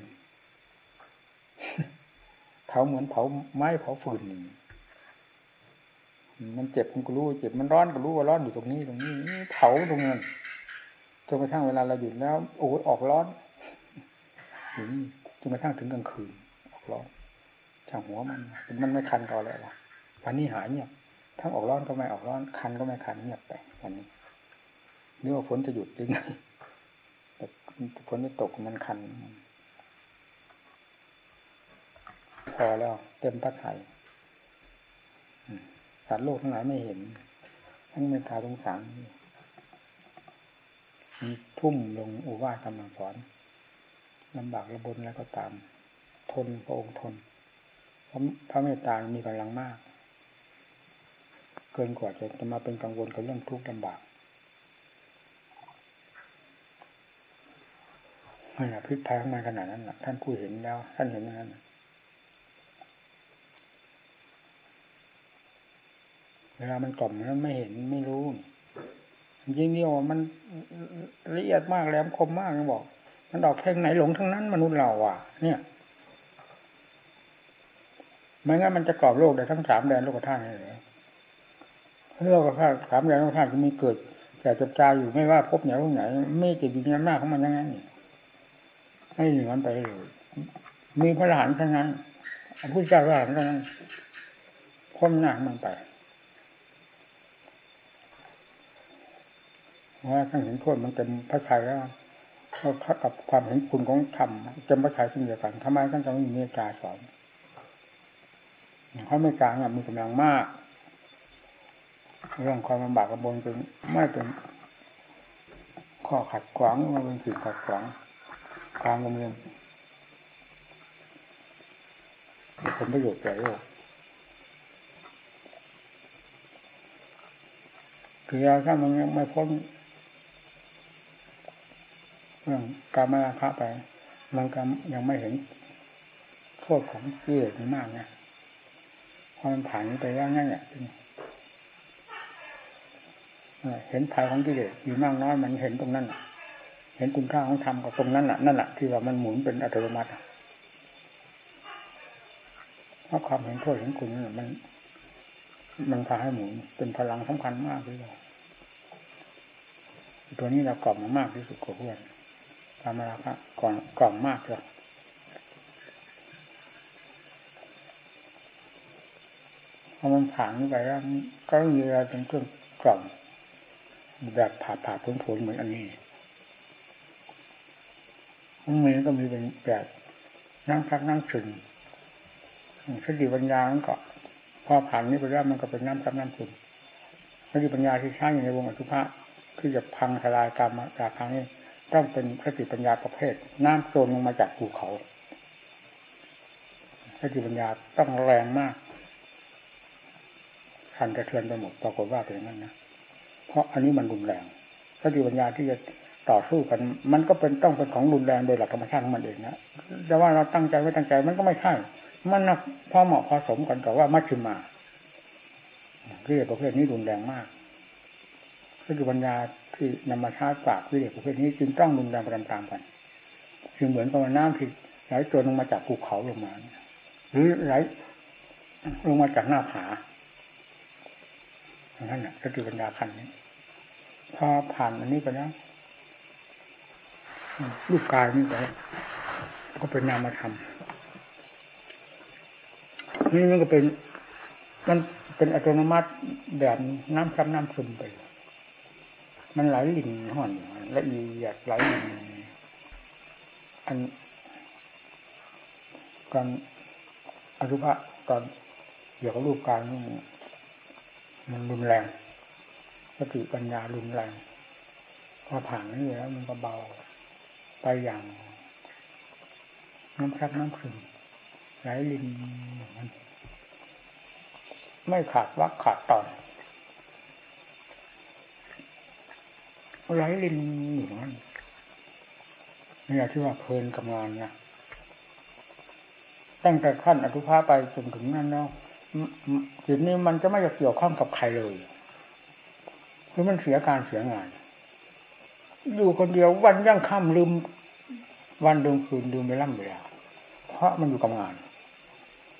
[SPEAKER 1] เผาเหมือนเผาไม้เผาฟืนมันเจ็บมันก็รู้เจ็บมันร้อนก็รู้ว่าร้อนอยู่ตรงนี้ตรงนี้เผาตรงนั้นจนกระทั่งเวลาเราหยุดแล้ว โอ้ออกร้อนอยู่นี่จนกระทั่งถึงกลางคืน ออกร้อนช่างหัวมันมันไม่คันต่อแล้ว วันนี้หายเงียบทั้งออกร้อนก็ไม่ออกร้อน คันก็ไม่คันเงียบไปวันนี้นึกว่าฝนจะหยุดหรือไงแต่ฝนจะตกมันคัน พอแล้ว เต็มพระไทยสัตว์โลกทั้งหลายไม่เห็น ทั้งเมตตาสงสารมีทุ่มลงอุวาทกำลังสอนลำบากระบนแล้วก็ตาม ทนพระองค์ทนเพราะพระเมตตามีกำลังมาก กินกว่าจะจะมาเป็นกังวลกับเรื่องทุกข์ลำบากไม่นพิษภัยข้างในขนาดนั้นท่านผู้เห็นแล้ว ท่านเห็นอย่างนั้นเวลามันกล่อมมันไม่เห็นไม่รู้ยิ่งนี่ว่ามันละเอียดมากแหลมคมมากบอก มันออกเพลงไหนหลงทั้งนั้นมนุษย์เราอะ เนี่ยไม่งั้นมันจะกรอบโลกได้ทั้งสามแดนโลกธาตุเลย โลกธาตุสามแดนโลกธาตุมีเกิดแต่จบจาอยู่ไม่ว่าพบไหนพบไหน ไม่จะอยู่ในอำนาของมันยังไงให้เหนือมันไปเลยมีพระหลานเท่านั้นพระพุทธเจ้าพระหลานเท่านั้นพ้นหน้ามันไปว่าท่านเห็นโทษมันเต็มพระชัยแล้วก็กับความเห็นคุณของธรรมเต็มพระชัยเช่นเดียวกันทำไมท่านจะไม่มีเมตตาสอนเขาไม่กลางมีกำลังมาก เรื่องความลำบากกระบนเป็นไม่เป็นข้อขัดขวางมันเป็นสิ่งขัดขวางความกำเนิดผลประโยชน์แก่โลกคือถ้ามันยังไม่พ้นเรื่องการมาราคะไป มันก็ยังไม่เห็นโทษของเกิเลสมากนะพอมันผ่านไปแล้วนั่นแหละ เห็นภัยของกิเลสอยู่มากน้อยมันเห็นตรงนั้นเห็นคุณค่าของธรรมกับตรงนั้นแหละนั่นแหละที่ว่ามันหมุนเป็นอัตโนมัติเพราะความเห็นโทษเห็นคุณนั่นมัน มันพาให้หมุนเป็นพลังสำคัญมากเลยตัวนี้เรากล่อมมามากที่สุดกว่าเพื่อนธรรมราคะก่อนกล่อมมากเลยพอมันผ่านไปแล้วก็มีอะไรเป็นเครื่องกล่อม แบบผ่าผ่าพ้นผลเหมือนอันนี้มันมีก็มีเป็นแบบนั่งพักนั่งซึมสติปัญญามันก็พอผ่านนี้ไปแล้วมันก็เป็นน้ำพักน้ำซึมสติปัญญาที่ใช้อยู่ในวงอสุภะคือจะพังทลายกรรมจากครั้งนี้ต้องเป็นสติปัญญาประเภท น้ำโซนลงมาจากภูเขาสติปัญญาต้องแรงมากทันกระเทือนไปหมดปรากฏว่าเป็นอย่างนั้นนะ เพราะอันนี้มันรุนแรงสติปัญญาที่จะต่อสู้กัน มันก็เป็นต้องเป็นของรุนแรงโดยหลักธรรมชาติของมันเองนะแต่ว่าเราตั้งใจไม่ตั้งใจมันก็ไม่ใช่ มันพอเหมาะพอสมกันกับว่ามัชฌิมาเรียกประเภทนี้รุนแรงมากสติปัญญาที่นำมาชาร์ปากวิเดกประเภทนี้จึงต้องรุนแรงไปตามๆกันคือเหมือนกับน้ำที่ไหลตัวลงมาจากภูเขาลงมา หรือไหลลงมาจากหน้าผา นั่นแหละสติปัญญาคันนี้ พอผ่านอันนี้ไปแล้วรูปกายนี่ไปก็เป็นนามธรรมนี่มันก็เป็น มันเป็นอัตโนมัติแบบน้ำซ้ำน้ำซึมไป มันไหลลิ่นห่อนละเอียดไหลลิ่นอันการอสุภะตอนเกี่ยวกับรูปการ มันรุนแรงสติปัญญารุนแรงพอผ่านนี่แล้วมันก็เบาไปอย่าง น้ำซักน้ำซึมไหลลินอย่างนั้นไม่ขาดวักขาดตอนไหลลินอย่างนั้นนี่ที่ว่าเพลินกับงานเนี่ยตั้งแต่ขั้นอนุภาไปจนถึงนั้นแล้ว จิตนี้มันจะไม่เกี่ยวข้องกับใครเลยคือมันเสียการเสียงาน อยู่คนเดียววันยั่งค่ำลืม วันดวงคืนลืมไปล่ำเวลาเพราะมันอยู่กับงาน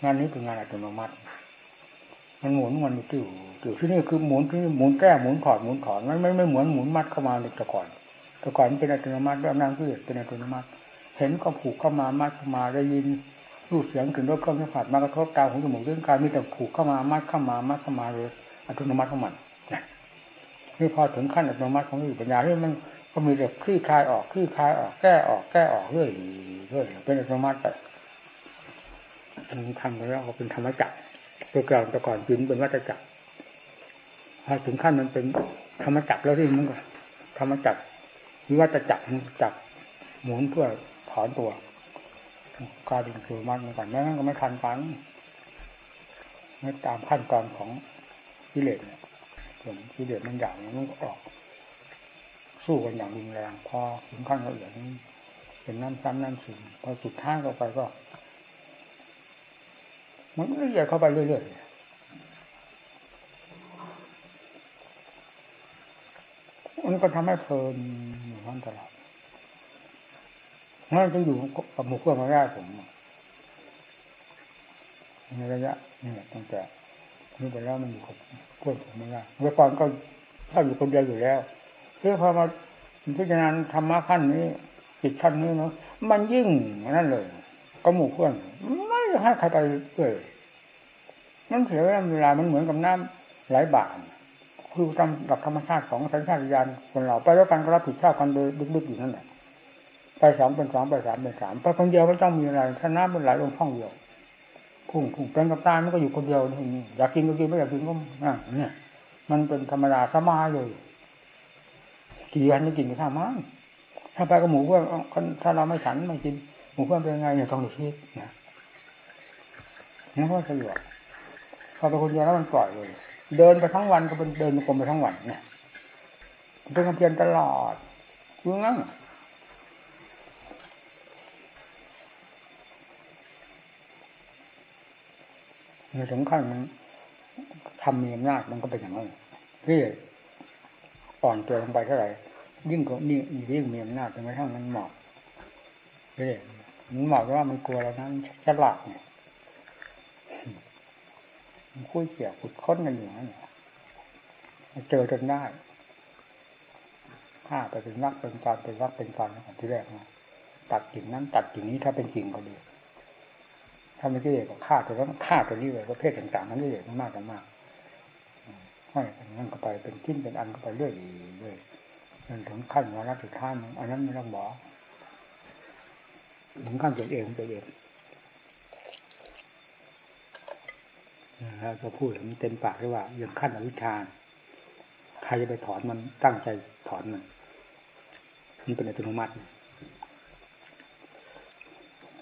[SPEAKER 1] งานนี้เป็นงานอัตโนมัติ มันหมุนมันติ้วติ้วที่นี่คือหมุนที่หมุนแก้หมุนถอดหมุนถอนมันไม่ไม่เหมือนหมุนมัดเข้ามาในแต่ก่อนแต่ก่อนเป็นอัตโนมัติแล้วนั่งที่เป็นอัตโนมัติ เห็นก็ผูกเข้ามามัดเข้ามาได้ยิน รูปเสียงถึงรถเครื่องสัมผัสมากระทบตาหูจมูกเรื่องกายมีแต่ผูกเข้ามามัดเข้ามามัดเข้ามาเลยอัตโนมัติของมันนี่พอถึงขั้นอัตโนมัติของอปัญญาที่มันก็มีแต่คลี่คลายออกคลี่คลายออกแก้ออกแก้ออกเรื่อยเรื่อยเป็นอัตโนมัติไปทำไปแล้วก็เป็นธรรมจักรตัวกลางแต่ก่อนจินเป็นวัฏจักรพอถึงขั้นมันเป็นธรรมจักรแล้วที่มันก็ธรรมจักรวิวัตจักรจักรหมุนเพื่อถอนตัว กลายเป็นคือมันเหมือนกันแม้งั้นก็ไม่ทันฟังไม่ตามขั้นตอนของกิเลสเนี่ยส่วนกิเลสมันอย่างมันก็ออก สู้กันอย่างรุนแรงพอถึงขั้นละเอียดนี้เป็นน้ำซ้ำน้ำซึมพอสุดท้ายเข้าไปก็ มันละเอียดเข้าไปเรื่อยๆมันก็ทำให้เพลินอยู่นั่นตลอด นั่นจะองอยู่กับหมู่เพื่อนมาได้ผมในระยะนี่ตั้งแต่นี่ไปแล้วมันอยู่กับเพื่อนผมไม่ได้เมื่อก่อนก็ถ้าอยู่คนเดียวอยู่แล้วเพื่อพอมาพิจารณาธรรมะขั้นนี้จิตขั้นนี้เนาะมันยิ่งนั่นเลยก็หมู่เพื่อนไม่ให้ใครไปเลยมันเสียเวลามันเหมือนกับน้ำไหลบ่านคือตามหลักธรรมชาติของสัญชาตญาณคนเราไปแล้วกันก็รับผิดชอบกันโดยลึกๆอยู่นั่นแหละ ไปสองเป็นสองไปสามเป็นสามไปคนเดียวไม่ต้องมีอะไรถ้าน้ำมันไหลลงห้องเดียวพุ่งพุ่งเป็นกับตายมันก็อยู่คนเดียวนี่อยากกินก็กินไม่อยากกินก็อะเนี่ย มันเป็นธรรมดาสมาเลยกี่วันไม่กินก็ทำมั้งถ้าไปกับหมูเพื่อนถ้าเราไม่ฉันไม่กินหมูเพื่อนเป็นไงเนี่ยต้องดูชีวิตนะนั่ก็สยบพอไปคนเดียวแล้วมันปล่อยเลย เดินไปทั้งวันก็เป็นเดินกลมไปทั้งวันเนี่ยเป็นกำเพียนตลอดคืองั้น ถึงขั้นมันทำมีอำนาจมันก็เป็นอย่างนั้นที่อ่อนตัวลงไปเท่าไหร่ยิ่งก็ยิ่ยิ่งมีอำนาจจนกระทั่งมันหมอบเฮ้ยมันหมอบว่ามันกลัวเรานั้นฉลาดเนี่ยมันคุยเกี่ยวขุดค้นกันอยู่นั่นเจอจนได้ถ้าไปเป็นนักเป็นการเป็นรักเป็นการที่แรกนะตัดกิ่งนั้นตัดกิ่งนี้ถ้าเป็นกิ่งก็ดี ถ้าไม่กิเลสก็ฆ่าตัวนั้นฆ่าตัวนี้เลยประเภทต่างๆนั้นกิเลสมากกันมากห้อยนั่นก็ไปเป็นชิ้นเป็นอันก็ไปเรื่อยเรื่อยจนถึงขั้นวาระสุดท้ายอันนั้นไม่ต้องบอกถึงขั้นตัวเองตัวเองแล้วก็พูดมันเต็มปากเลยว่าอย่างขั้นอวิชชาใครจะไปถอนมันตั้งใจถอนมันมันเป็นอัตโนมัติ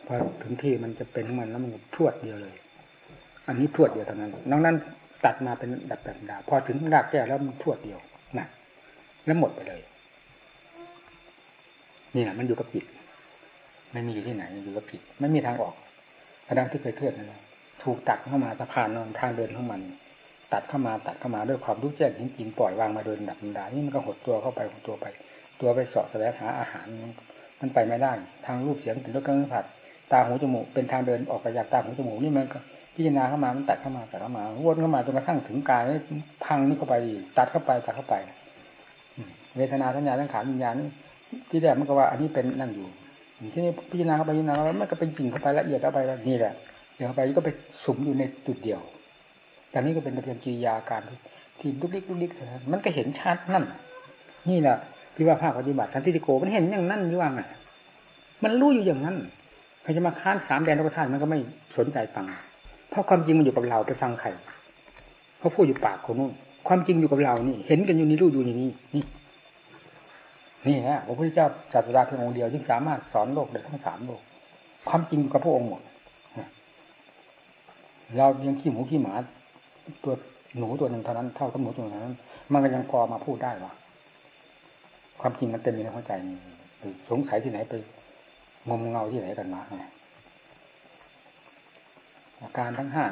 [SPEAKER 1] พอถึงที่มันจะเป็นของมันแล้วมันทวดเดียวเลย อันนี้ทวดเดียวเท่านั้นนอกนั้นตัดมาเป็นดับแบบดาพอถึงรากแก้แล้วมันทวดเดียวนะแล้วหมดไปเลยนี่แหละมันอยู่กับจิตไม่มีอยู่ที่ไหนอยู่กับจิตไม่มีทางออกกระดังที่เคยเทือนนั่นแหละถูกตัดเข้ามาสะพานนอนทางเดินของมัน ตัดเข้ามาตัดเข้ามาด้วยความรู้แจ้งจริงๆปล่อยวางมาโดยดับดานี่มันก็หดตัวเข้าไปหดตัวไป ตัวไปสาะแสวงหาอาหารมันไปไม่ได้ ทางรูปเสียงถึงรสเครื่องผัส ตาหูจมูกเป็นทางเดินออกไปจากตาหูจมูกนี่มันก็พิจารณาเข้ามามันตัดเข้ามาตัดเข้ามาวนเข้ามาจนกระทั่งถึงกายพังนี่เข้าไปตัดเข้าไปตัดเข้าไปเวทนาสัญญาสังขารวิญญาณที่แรกมันก็ว่าอันนี้เป็นนั่นอยู่ที่นี่พิจารณาเข้าไปพิจารณาแล้วมันก็เป็นจริงเข้าไปละเอียดเข้าไปแล้วนี่แหละเดี๋ยวเข้าไปก็ไปสุมอยู่ในจุดเดียวแต่นี้ก็เป็นเพียงกิริยาการที่ลุกลิกลุกลิกมันก็เห็นชัดนั่น นี่แหละที่ว่าภาคปฏิบัติทันทิโกมันเห็นอย่างนั้นอยู่ว่าไงมันรู้อยู่อย่างนั้น ใครจะมาค้านสามแดนโลกธาตุมันก็ไม่สนใจฟัง เพราะความจริงมันอยู่กับเราไปฟังใครเขาพูดอยู่ปากคนนู้นความจริงอยู่กับเรานี่ เห็นกันอยู่นี่รู้อยู่นี่นี่นี่นี่ฮะพระพุทธเจ้าศาสดาเพียงองค์เดียวจึงสามารถสอนโลกได้ทั้งสามโลก ความจริงอยู่กับพระองค์หมดเรายังขี้หมูขี้หมาตัวหนูตัวหนึ่งเท่านั้นเท่ากับหนูตัวนั้น มันก็ยังพอมาพูดได้ว่าความจริงมันเต็มอยู่ในหัวใจสงสัยที่ไหนไป งมเงาที่ไหนกันมาอาการทั้งห้า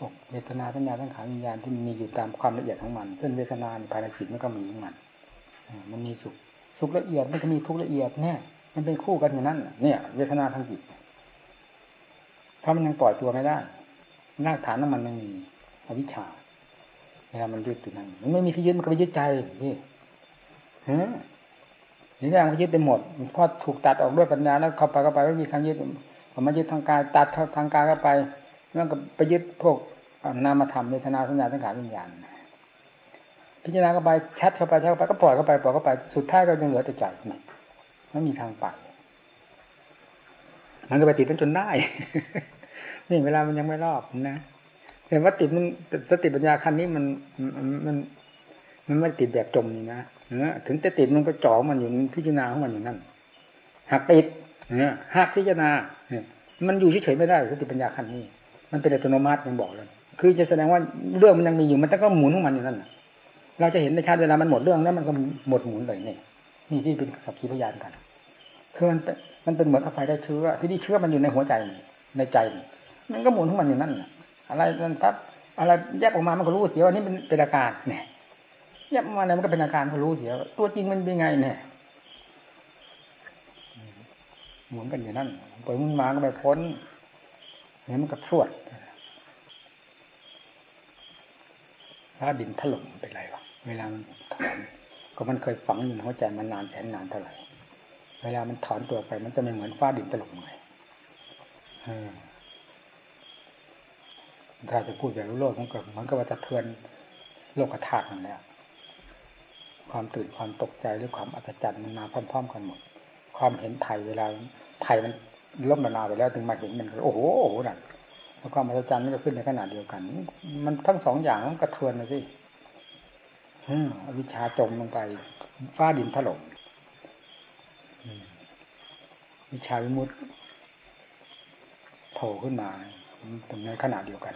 [SPEAKER 1] อกเวทนาสัญญาทั้งขาวิญญาณที่มีอยู่ตามความละเอียดของมันเช่นเวทนาภายในจิตมันก็มีของมันมันมีสุขสุขละเอียดมันก็มีทุกละเอียดแน่มันเป็นคู่กันอย่างนั้นเนี่ย เวทนาทางจิตเพราะมันยังปล่อยตัวไม่ได้รากฐานน้ำมันไม่มีอวิชชาเวลามันยึดอยู่นั่นมันไม่มีที่ยึดมันก็ไปยึดใจนี่ฮะ นี่แรกมันยึดไปหมดพอถูกตัดออกด้วยปัญญาแล้วเข้าไปเข้าไปไม่มีทางยึดพอมายึดทางกายตัดทางกายเข้าไปแล้วก็ไปยึดพวกนามธรรมเวทนาสัญญาสังขารวิญญาณพิจารณาเข้าไปชัดเข้าไปชัดเข้าไปก็ปล่อยเข้าไปปล่อยเข้าไปสุดท้ายก็ยังเหลือแต่ใจไม่มีทางไปมันก็ไปติดจนได้ นี่เวลามันยังไม่รอบนะแต่ว่าติดมันสติปัญญาขั้นนี้มันมันมันไม่ติดแบบจมนี่นะ ถึงจะติดมันก็จ่อมันอยู่พิจารณาของมันอยู่นั่นหากติดหากพิจารณาเนี่ยมันอยู่เฉยๆไม่ได้สติปัญญาขั้นนี้ มันเป็นอัตโนมัติยังบอกเลยคือจะแสดงว่าเรื่องมันยังมีอยู่มันต้องก็หมุนของมันอยู่นั่นเราจะเห็นในชาติเวลามันหมดเรื่องแล้วมันก็หมดหมุนเลยนี่นี่ที่เป็นสักขีพยานกันคือมันมันเป็นเหมือนกับไฟได้เชื้อที่นี่เชื้อมันอยู่ในหัวใจในใจ มันก็หมุนของมันอยู่นั่นอะไรนั่นปั๊บอะไรแยกออกมามันก็รู้เสียว่านี่เป็นเป็นอาการเนี่ย แยกมาอะไรมันก็เป็นอาการก็รู้เสียตัวจริงมันเป็นไงเนี่ยหมุนกันอยู่นั่นปล่อยมันมาก็ไปพ้นเนี่ยมันก็พรวดถ้าดินถล่มเป็นไรวะเวลามันถอนก็มันเคยฝังอยู่ในหัวใจมันนานแสนนานเท่าไหร่เวลามันถอนตัวไป มันจะไม่เหมือนฟ้าดินถล่มเลยถ้าจะพูดอย่างรู้โลกมันก็มันก็ว่าจะเทือนโลกธาตุนั่นแหละ ความตื่นความตกใจหรือความอัศจรรย์มันมาพร้อมๆกันหมด ความเห็นไทยเวลาไทยมันล่มละนาไปแล้วถึงมาเห็นมันโอ้โหโอ้โหนั่นแล้วความอัศจรรย์มันก็ขึ้นในขนาดเดียวกัน มันทั้งสองอย่างมันกระเทือนเลยสิอวิชาจมลงไปฟ้าดินถล่มวิชาวิมุตโผล่ขึ้นมาเป็นในขนาดเดียวกัน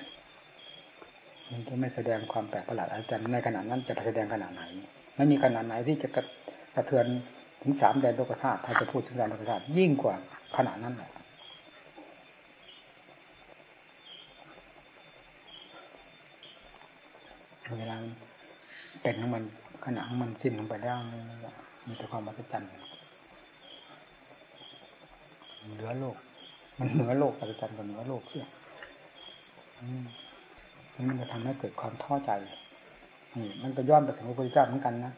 [SPEAKER 1] มันจะไม่แสดงความแปลกประหลาดอาจารย์ในขณะนั้นจะแสดงขนาดไหน ไม่มีขนาดไหนที่จะกระเทือนถึงสามแดนโลกธาตุถ้าจะพูดถึงแดนโลกธาตุยิ่งกว่าขนาดนั้นแหละเวลาเป็นของมันขณะของมันสิ้นลงไปแล้วมีแต่ความมหัศจรรย์เหนือโลก มันเหนือโลกอัศจรรย์กว่าเหนือโลกเสียมันจะทำให้เกิดความท้อใจ นี่มันก็ย้อนไปถึงพระพุทธเจ้าเหมือนกันนะ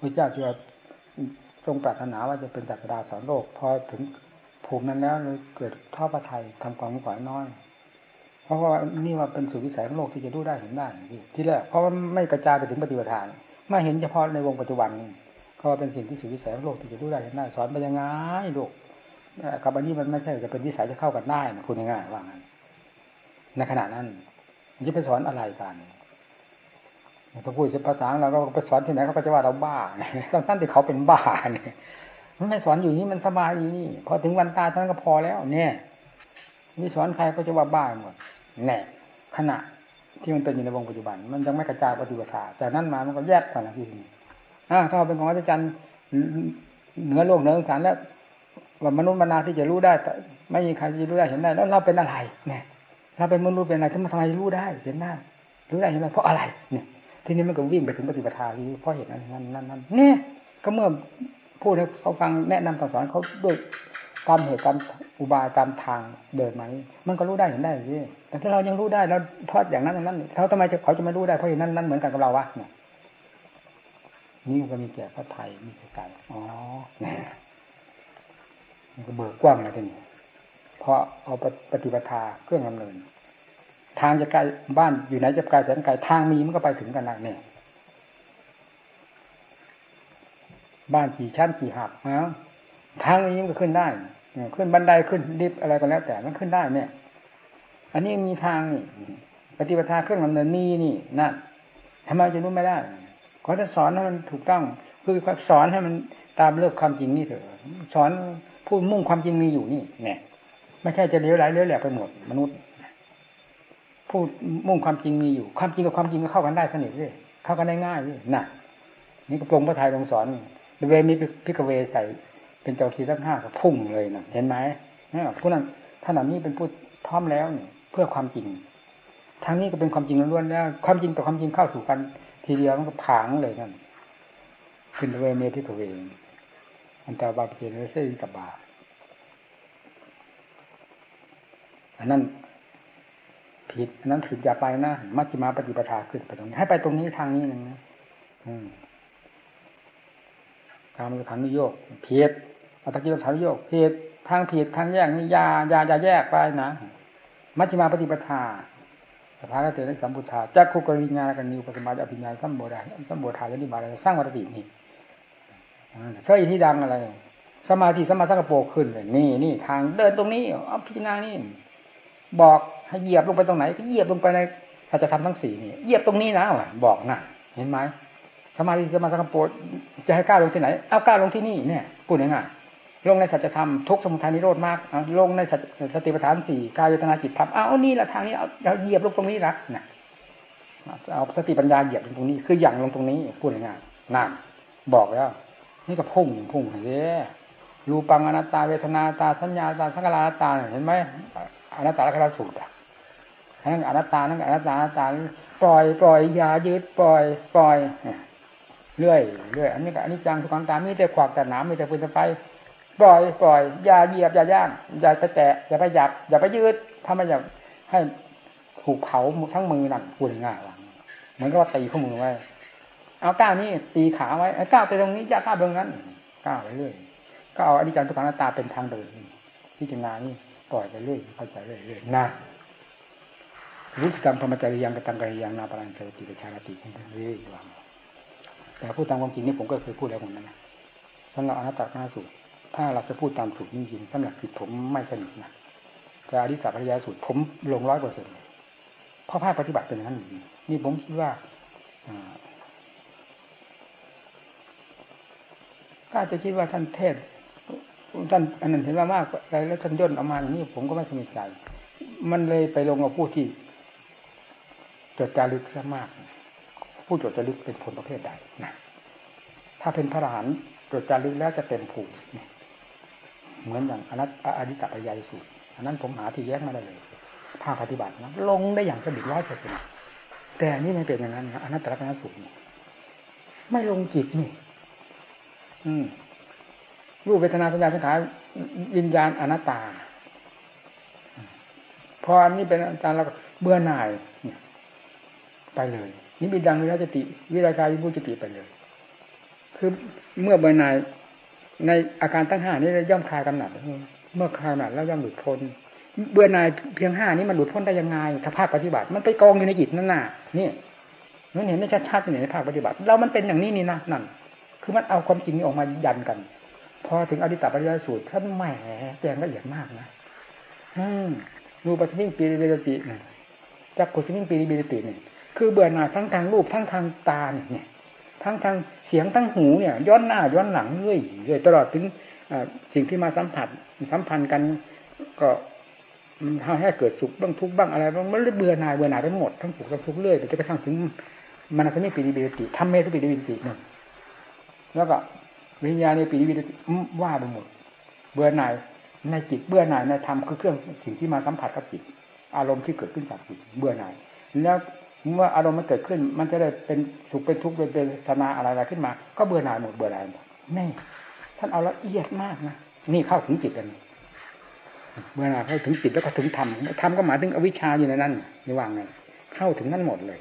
[SPEAKER 1] พระเจ้าที่ว่าทรงปรารถนาว่าจะเป็นจักรดาสอนโลกพอถึงภูมินั้นแล้วเลยเกิดท้อพระไทยทำความขวายน้อย เพราะว่านี่ว่าเป็นสุดวิสัยของโลกที่จะรู้ได้เห็นได้ที่แรกเพราะว่าไม่กระจายไปถึงปฏิบัติทานไม่เห็นเฉพาะในวงปัจจุบันก็เป็นสิ่งที่สุดวิสัยของโลกที่จะรู้ได้เห็นได้สอนไปยังไงลูกกับอันนี้มันไม่ใช่จะเป็นวิสัยจะเข้ากันได้นคุณง่ายๆว่างั้นในขณะนั้นจะไปสอนอะไรกัน ถ้าพูดภาษาเราก็ไปสอนที่ไหนเขาก็จะว่าเราบ้าทั้งท่านที่เขาเป็นบ้าเนี่ยมันไม่สอนอยู่นี่มันสบายอยู่นี่พอถึงวันตายท่านก็พอแล้ว เนี่ยนี่สอนใครก็จะว่าบ้าหมดแน่ขณะที่มันเป็นอยู่ในวงปัจจุบัน มันยังไม่กระจายปฏิบัติแต่นั้นมามันก็แยกกันนะที่นี่ถ้าเป็นของอาจารย์เหนือโลกเหนือสารแล้วว่ามนุษย์มนาที่จะรู้ได้ไม่มีใครจะรู้ได้เห็นได้ แล้วเราเป็นอะไร เนี่ย เราเป็นมนุษย์เป็นอะไรที่มาทำไมรู้ได้เห็นได้รู้ได้เห็นได้เพราะอะไรเนี่ย ทีนี้มันก็วิ่งไปถึงปฏิปทาที่เพราะเหตุนั้นนั้นนั้นเนี่ยก็เมื่อพูดให้เขาฟังแนะนำสอนเขาด้วยตามเหตุตามอุบายตามทางเดินมานี้มันก็รู้ได้เห็นได้สิแต่ถ้าเรายังรู้ได้แล้วทอดอย่างนั้นอย่างนั้นเขาทำไมเขาจะไม่รู้ได้เพราะเหตุนั้นนั้นเหมือนกันกับเราวะเนี่ยนี่ก็มีแก่พระไทยมีแก่การอ๋อเนี่ยมันก็เบิกกว้างเลยทีนี้เพราะเอาปฏิปทาเครื่องดำเนิน ทางจะไกลบ้านอยู่ไหนจะไกลแสนไกลทางมีมันก็ไปถึงกันได้เนี่ยบ้านกี่ชั้นกี่หักนะทางนี้มันก็ขึ้นได้ขึ้นบันไดขึ้นลิฟต์อะไรก็แล้ว แต่มันขึ้นได้เนี่ย อันนี้มีทางนี่ปฏิปทาเครื่องดำเนินนี่นี่นั่นทำไมจะรู้ไม่ได้ขอจะสอนให้มันถูกต้อง คือสอนให้มันตามเลือกความจริงนี่เถอะ สอนพูดมุ่งความจริงมีอยู่นี่เนี่ยไม่ใช่จะเลี้ยวไหลเลี้ยวแหลกไปหมดมนุษย์ พูดมุ่งความจริงมีอยู่ ความจริงกับความจริงก็เข้ากันได้สนิทเลยเข้ากันได้ง่ายเลยน่ะ นี่กระโปรงพระไทยลงสอนเวมีพิกเวใส่ เป็นเจ้าทีทั้งห้าก็พุ่งเลยนะเห็นไหมนี่ผู้นั้นท่านเหล่านี้เป็นผู้พร้อมแล้วเนี่ยเพื่อความจริงทางนี้ก็เป็นความจริงล้วนแล้ว ความจริงกับความจริงเข้าสู่กัน ทีเดียวมันก็ผางเลยนั่นขึ้นเทฺวเม ภิกฺขเว อนฺตา ปพฺพชิเตน น เสวิตพฺพาอันนั้น ผิดอันนั้นผิดอย่าไปนะมัชฌิมาปฏิปทาขึ้นไปตรงนี้ ให้ไปตรงนี้ทางนี้หนึ่งนะกามสุขัลลิกานุโยคเพียรอัตตกิลมถานุโยคเพียรทางผิดทางแยกนี่ยายายาแยกไปนะมัชฌิมาปฏิปทาสภากเตนะสัมพุทธาจักขุกริญญากันนิวปสมาธิอภิญญาสัมโบราสัมโบธายนิบาลสร้างวัตตินี่เสื้อที่ดังอะไร สมาธิสมาสังกโปขึ้นเลยนี่นี่ทางเดินตรงนี้เอาพิจารณานี่บอก ให้เหยียบลงไปตรงไหนก็เหยียบลงไปในสัจธรรมทั้งสี่นี่เหยียบตรงนี้นะบอกนะเห็นไหมสมาธิสมาสังโปรจะให้ก้าวลงที่ไหนเอาก้าวลงที่นี่เนี่ยพูดง่ายๆลงในสัจธรรมทุกสมุทัยนิโรธมากลงในสติปัฏฐานสี่กายเวทนาจิตธรรมเอานี่แหละทางนี้เอาเหยียบลงตรงนี้นะนะเอาสติปัญญาเหยียบลงตรงนี้ คืออย่างลงตรงนี้พูดง่ายๆนั่นบอกแล้ว นี่ก็พุ่งพุ่งเย้รูปังอนัตตาเวทนาตาสัญญาตาสังขารตาเห็นไหมอนัตตาลักษณะสูตรอะ นั่นอนัตตานั่นอนัตตาอนัตตาปล่อยปล่อยยายึดปล่อยปล่อยเรื่อยเรื่อยอันนี้ก็อันนี้จังทุกขังตามมีแต่ขวากแต่หนามมีแต่ปืนไปปล่อยปล่อยยาเหยียบยาย่างอย่าไปแตะอย่าไปหยับอย่าไปยืดถ้าไม่อยากให้ถูกเผาทั้งมือหนั่นพูดง่ายว่าเหมือนกับว่าตีข้อมือไว้เอาก้าวนี้ตีขาไว้ก้าวไปตรงนี้อย่าก้าวตรงนั้นก้าวไปเรื่อยก็เอาอนิจจังทุกขังตาเป็นทางเดินพิจารณานี่ปล่อยไปเรื่อยเข้าใจเรื่อยๆนะ รู้สึกกรรมพรหมจริยังกตังกริยังนาปรังเจติชาติเรื่อยวางแต่พูดตามความจริงนี่ผมก็เคยพูดแล้วผมนั้นนะสำหรับอนัตตาหน้าสูตรถ้าเราจะพูดตามถูกจริงๆสำหรับผิดผมไม่สนิทนะแต่อริสัพพยาสูตรผมลงร้อยเปอร์เซ็นต์เพราะภาคปฏิบัติเป็นอย่างนั้นนี่ผมคิดว่าก็จะคิดว่าท่านเทศท่านอันนั้นเห็นว่ามากอะไรแล้วท่านย่นออกมาอย่างนี้ผมก็ไม่สนิทใจ มันเลยไปลงกับผู้ที่ จดจารึกซะมาก ผู้จดจารึกเป็นคนประเภทใดนะถ้าเป็นพระอรหันต์จดจารึกแล้วจะเต็มผูเหมือนอย่างอนัตอดิตปัยายสูตรอันนั้นผมหาที่แยกมาได้เลยภาคปฏิบัตินะลงได้อย่างสะดุดร้อยเปอร์เซ็นต์แต่นี่ไม่เป็นอย่างนั้นนะอนัตตลักษณสูตรไม่ลงจิตนี่ อืมรูปเวทนาสัญญาสังขารวิญญาณอนัตตา พออันนี้เป็นอาจารย์เราเบื่อหน่าย ไปเลยนี่บิดังวิราจติ วิรากายวิบูจติไปเลย คือเมื่อเบื่อหน่ายในอาการตั้งห้านี้ย่อมคลายกำหนัดเมื่อคลายกำหนัดแล้วย่อมหลุดพ้นเบื่อหน่ายเพียงห้านี้มันหลุดพ้นได้ยังไงถ้าภาคปฏิบัติ มันไปกองอยู่ในจิตนั่นน่ะนี่มันเห็นได้ชัดๆในภาคปฏิบัติ เรามันเป็นอย่างนี้นี่นะนั่น คือมันเอาความจริงนี้ออกมายันกัน พอถึงอดิตปริยสูตรท่านแหมแจงละเอียดมากนะรูปปัจจิปีริเบติจักขุสิมิงปีริเบติเนี่ย คือเบื่อหน่ายทั้งทางรูปทั้งทางตาเนี่ยทั้งทางเสียงทั้งหูเนี่ย ย้อนหน้าย้อนหลังเรื่อยเรื่อยตลอดถึงสิ่งที่มาสัมผัสสัมพันธ์กันก็มันทำให้เกิดสุขบ้างทุกข์บ้างอะไรบ้างมันเบื่อหน่ายเบื่อหน่ายไปหมดทั้งสุขทั้งทุกข์เรื่อยจนกระทั่งถึงมนัสมิปีริเบติทำเมตุปีริเบติเนี่ยแล้วก็วิญญาณในปีวิญว่าไปหมด เบื่อหน่ายในจิตเบื่อหน่ายในธรรมคือเครื่องสิ่งที่มาสัมผัสกับจิต อารมณ์ที่เกิดขึ้นจากจิตเบื่อหน่าย แล้ว เมื่ออารมณ์มันเกิดขึ้น มันจะได้เป็นสุขเป็นทุกข์เป็นเป็นธนาอะไรขึ้นมา ก็เบื่อหน่ายหมดเบื่อหน่ายหมดนี่ท่านเอาละเอียดมากนะนี่เข้าถึงจิตกันเบื่อหน่ายเข้าถึงจิตแล้วก็ถึงธรรมธรรมก็หมายถึงอวิชชาอยู่ในนั้นในว่างนั้นเข้าถึงนั้นหมดเลย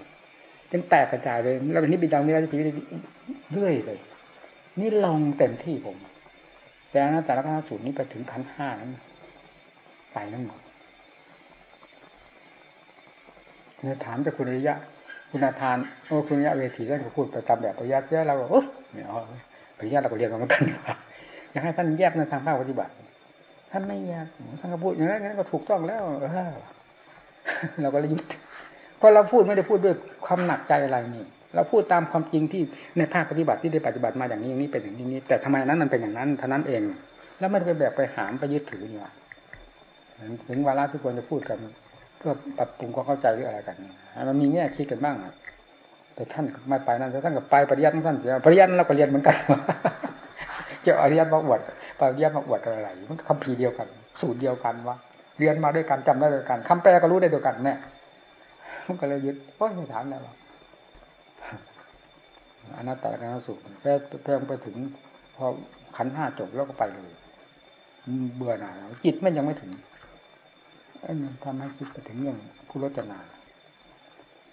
[SPEAKER 1] จนแตกกระจายเลยแล้วนี้บิดานี้เราจะทีเรื่อยเลย นี่ลองเต็มที่ผม แต่นะแต่ละคณะสูตรนี้ไปถึงขันห้านั้นไปนั่นหมด เนี่ยถามแต่คุณริยะ คุณทานโอ้คุณริยะเวทีท่านก็พูดไปตามแบบปริยัติแล้วเราโอ้เนี่ยปริยัติเราก็เรียนกันเหมือนกันอยากให้ท่านแยกในทางภาคปฏิบัติท่านไม่แยกท่านก็พูดอย่างนั้นก็ถูกต้องแล้วเราก็เลยยึดเพราะเราพูดไม่ได้พูดด้วยความหนักใจอะไรนี่เราพูดตามความจริงที่ในภาคปฏิบัติที่ได้ปฏิบัติมาอย่างนี้อย่างนี้เป็นอย่างนี้ แต่ทำไมนั้นมันเป็นอย่างนั้นเท่านั้นเอง แล้วไม่ได้ไปแบบไปหามไปยึดถือนี่ว่าถึงเวลาที่ควรจะพูดกัน เพื่อปรับปรุงความเข้าใจหรืออะไรกันมันมีแง่คิดกันบ้างแต่ท่านไม่ไปนั่นแต่ท่านก็ไปปริยัติท่านเสียปริยัติเราก็เรียนเหมือนกันเจ้าอริยัติมาอวดปริยัติมาอวดอะไร มันคำพีเดียวกัน สูตรเดียวกันวะเรียนมาด้วยกันจำได้ด้วยกันคำแปลก็รู้ได้ด้วยกันแน่มันก็เลยยึดโอ้ยไม่ถามแล้วอนัตตาการสุขแค่เพิ่มไปถึงพอขันห้าจบแล้วก็ไปเลยเบื่อหน่ายจิตมันยังไม่ถึง ทำให้คิดไปถึงเรื่องผู้รจนา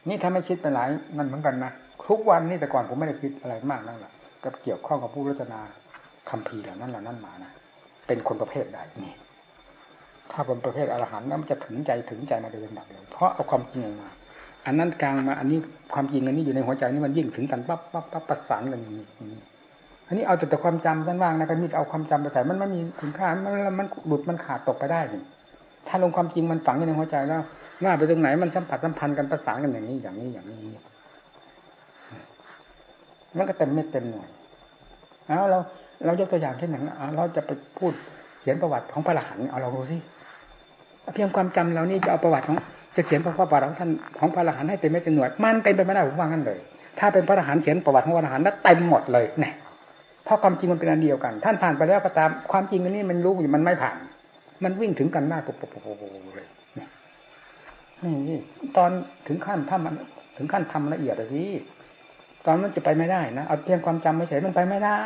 [SPEAKER 1] นี่ทำให้คิดไปหลายมันเหมือนกันนะทุกวันนี่แต่ก่อนผมไม่ได้คิดอะไรมากนั่นแหละกับเกี่ยวข้องกับผู้รจนาคำพีเหล่านั้นเหล่านั้นมานะเป็นคนประเภทใดนี่ถ้าเป็นประเภทอรหันต์แล้วมันจะถึงใจถึงใจมาโดยลำดับเลยเพราะเอาความจริงมา อันนั้นกลางมา อันนี้ความจริงอันนี้อยู่ในหัวใจนี่มันยิ่งถึงกันปั๊บปั๊บปั๊บประสานกันอย่างนี้อันนี้เอาแต่แต่ความจำท่านว่างนะก็มีเอาความจำไปใส่มันไม่มีคุณค่ามันมันหลุดมันขาดตกไปได้นี่ ถ้าลงความจริงมันฝังอยู่ในหัวใจแล้วว่าไปตรงไหนมันสัมผัสสัมพันธ์กันประสานกันอย่างนี้อย่างนี้อย่างนี้มันก็เต็มไม่เต็มหน่วยเอาเราเรายกตัวอย่างเช่นหนังเราจะไปพูดเขียนประวัติของพระอรหันต์เอาเราดูสิเพียงความจำเรานี่จะเอาประวัติของจะเขียนประวัติของท่านของพระอรหันต์ให้เต็มไม่เต็มหน่วยมันเต็มไปไม่ได้ผมว่างั้นเลย ถ้าเป็นพระอรหันต์เขียนประวัติของพระอรหันต์นั้นเต็มหมดเลยเนี่ยเพราะความจริงมันเป็นอันเดียวกัน ท่านผ่านไปแล้วก็ตามความจริงอันนี้มันรู้อยู่มันไม่ผ่าน มันวิ่งถึงกันหน้าปุ๊บปุ๊บปุ๊บปุ๊บเลยนี่ตอนถึงขั้นทำมันถึงขั้นทำละเอียดเลยพี่ตอนนั้นจะไปไม่ได้นะเอาเพียงความจำไม่เฉยมันไปไม่ได้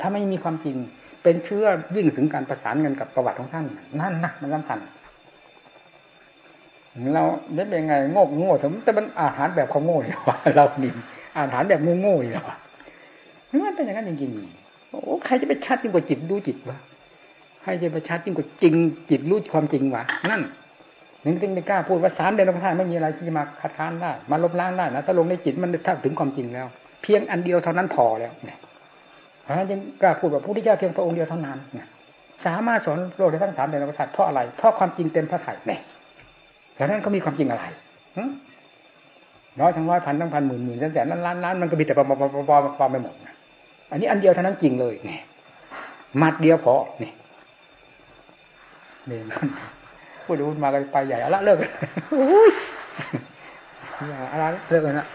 [SPEAKER 1] ถ้าไม่มีความจริง เป็นเชื้อวิ่งถึงการประสานเงินกับประวัติของท่าน นั่นนะมันสำคัญเราเล่นเป็นไงโง่โง่ถึงแต่มันอาหารแบบเขาโง่เนี่ยว่าเราดินอาหารแบบโง่โง่เนี่ยว่ามันเป็นอย่างนั้นจริงๆโอ้ใครจะไปชัดยิ่งกว่าจิตดูจิตวะ ใครจะไปชัดยิ่งกว่าจริงจิตรู้ความจริงวะนั่นหนึ่งจริงไม่กล้าพูดว่าสามเดือนพระธาตไม่มีอะไรที่มาคัดค้านได้มาลบล้างได้นะถ้าลงในจิตมันถ้าถึงความจริงแล้ว เพียงอันเดียวเท่านั้นพอแล้วเนี่ยพระจึงกล้าพูดว่าผู้ที่เจ้าเพียงพระองค์เดียวเท่านั้นเนี่ยสามารถสอนโลกได้ทั้งสามเดือนพระธาตเพราะอะไร เพราะความจริงเต็มพระไถ่เนี่ยแล้วนั้นเขามีความจริงอะไรร้อยทั้งร้อยพันทั้งพันหมื่นหมื่นแสนแสนล้านล้านล้านมันก็มีแต่ปอมปอมปอมปอมไปหมดอันนี้อันเดียวเท่านั้นจริงเลยเนี่ยมัดเดียวพอเนี่ย นี่พูดดูมาไปใหญ่ละเลิกอะไรเลิกเลยนะ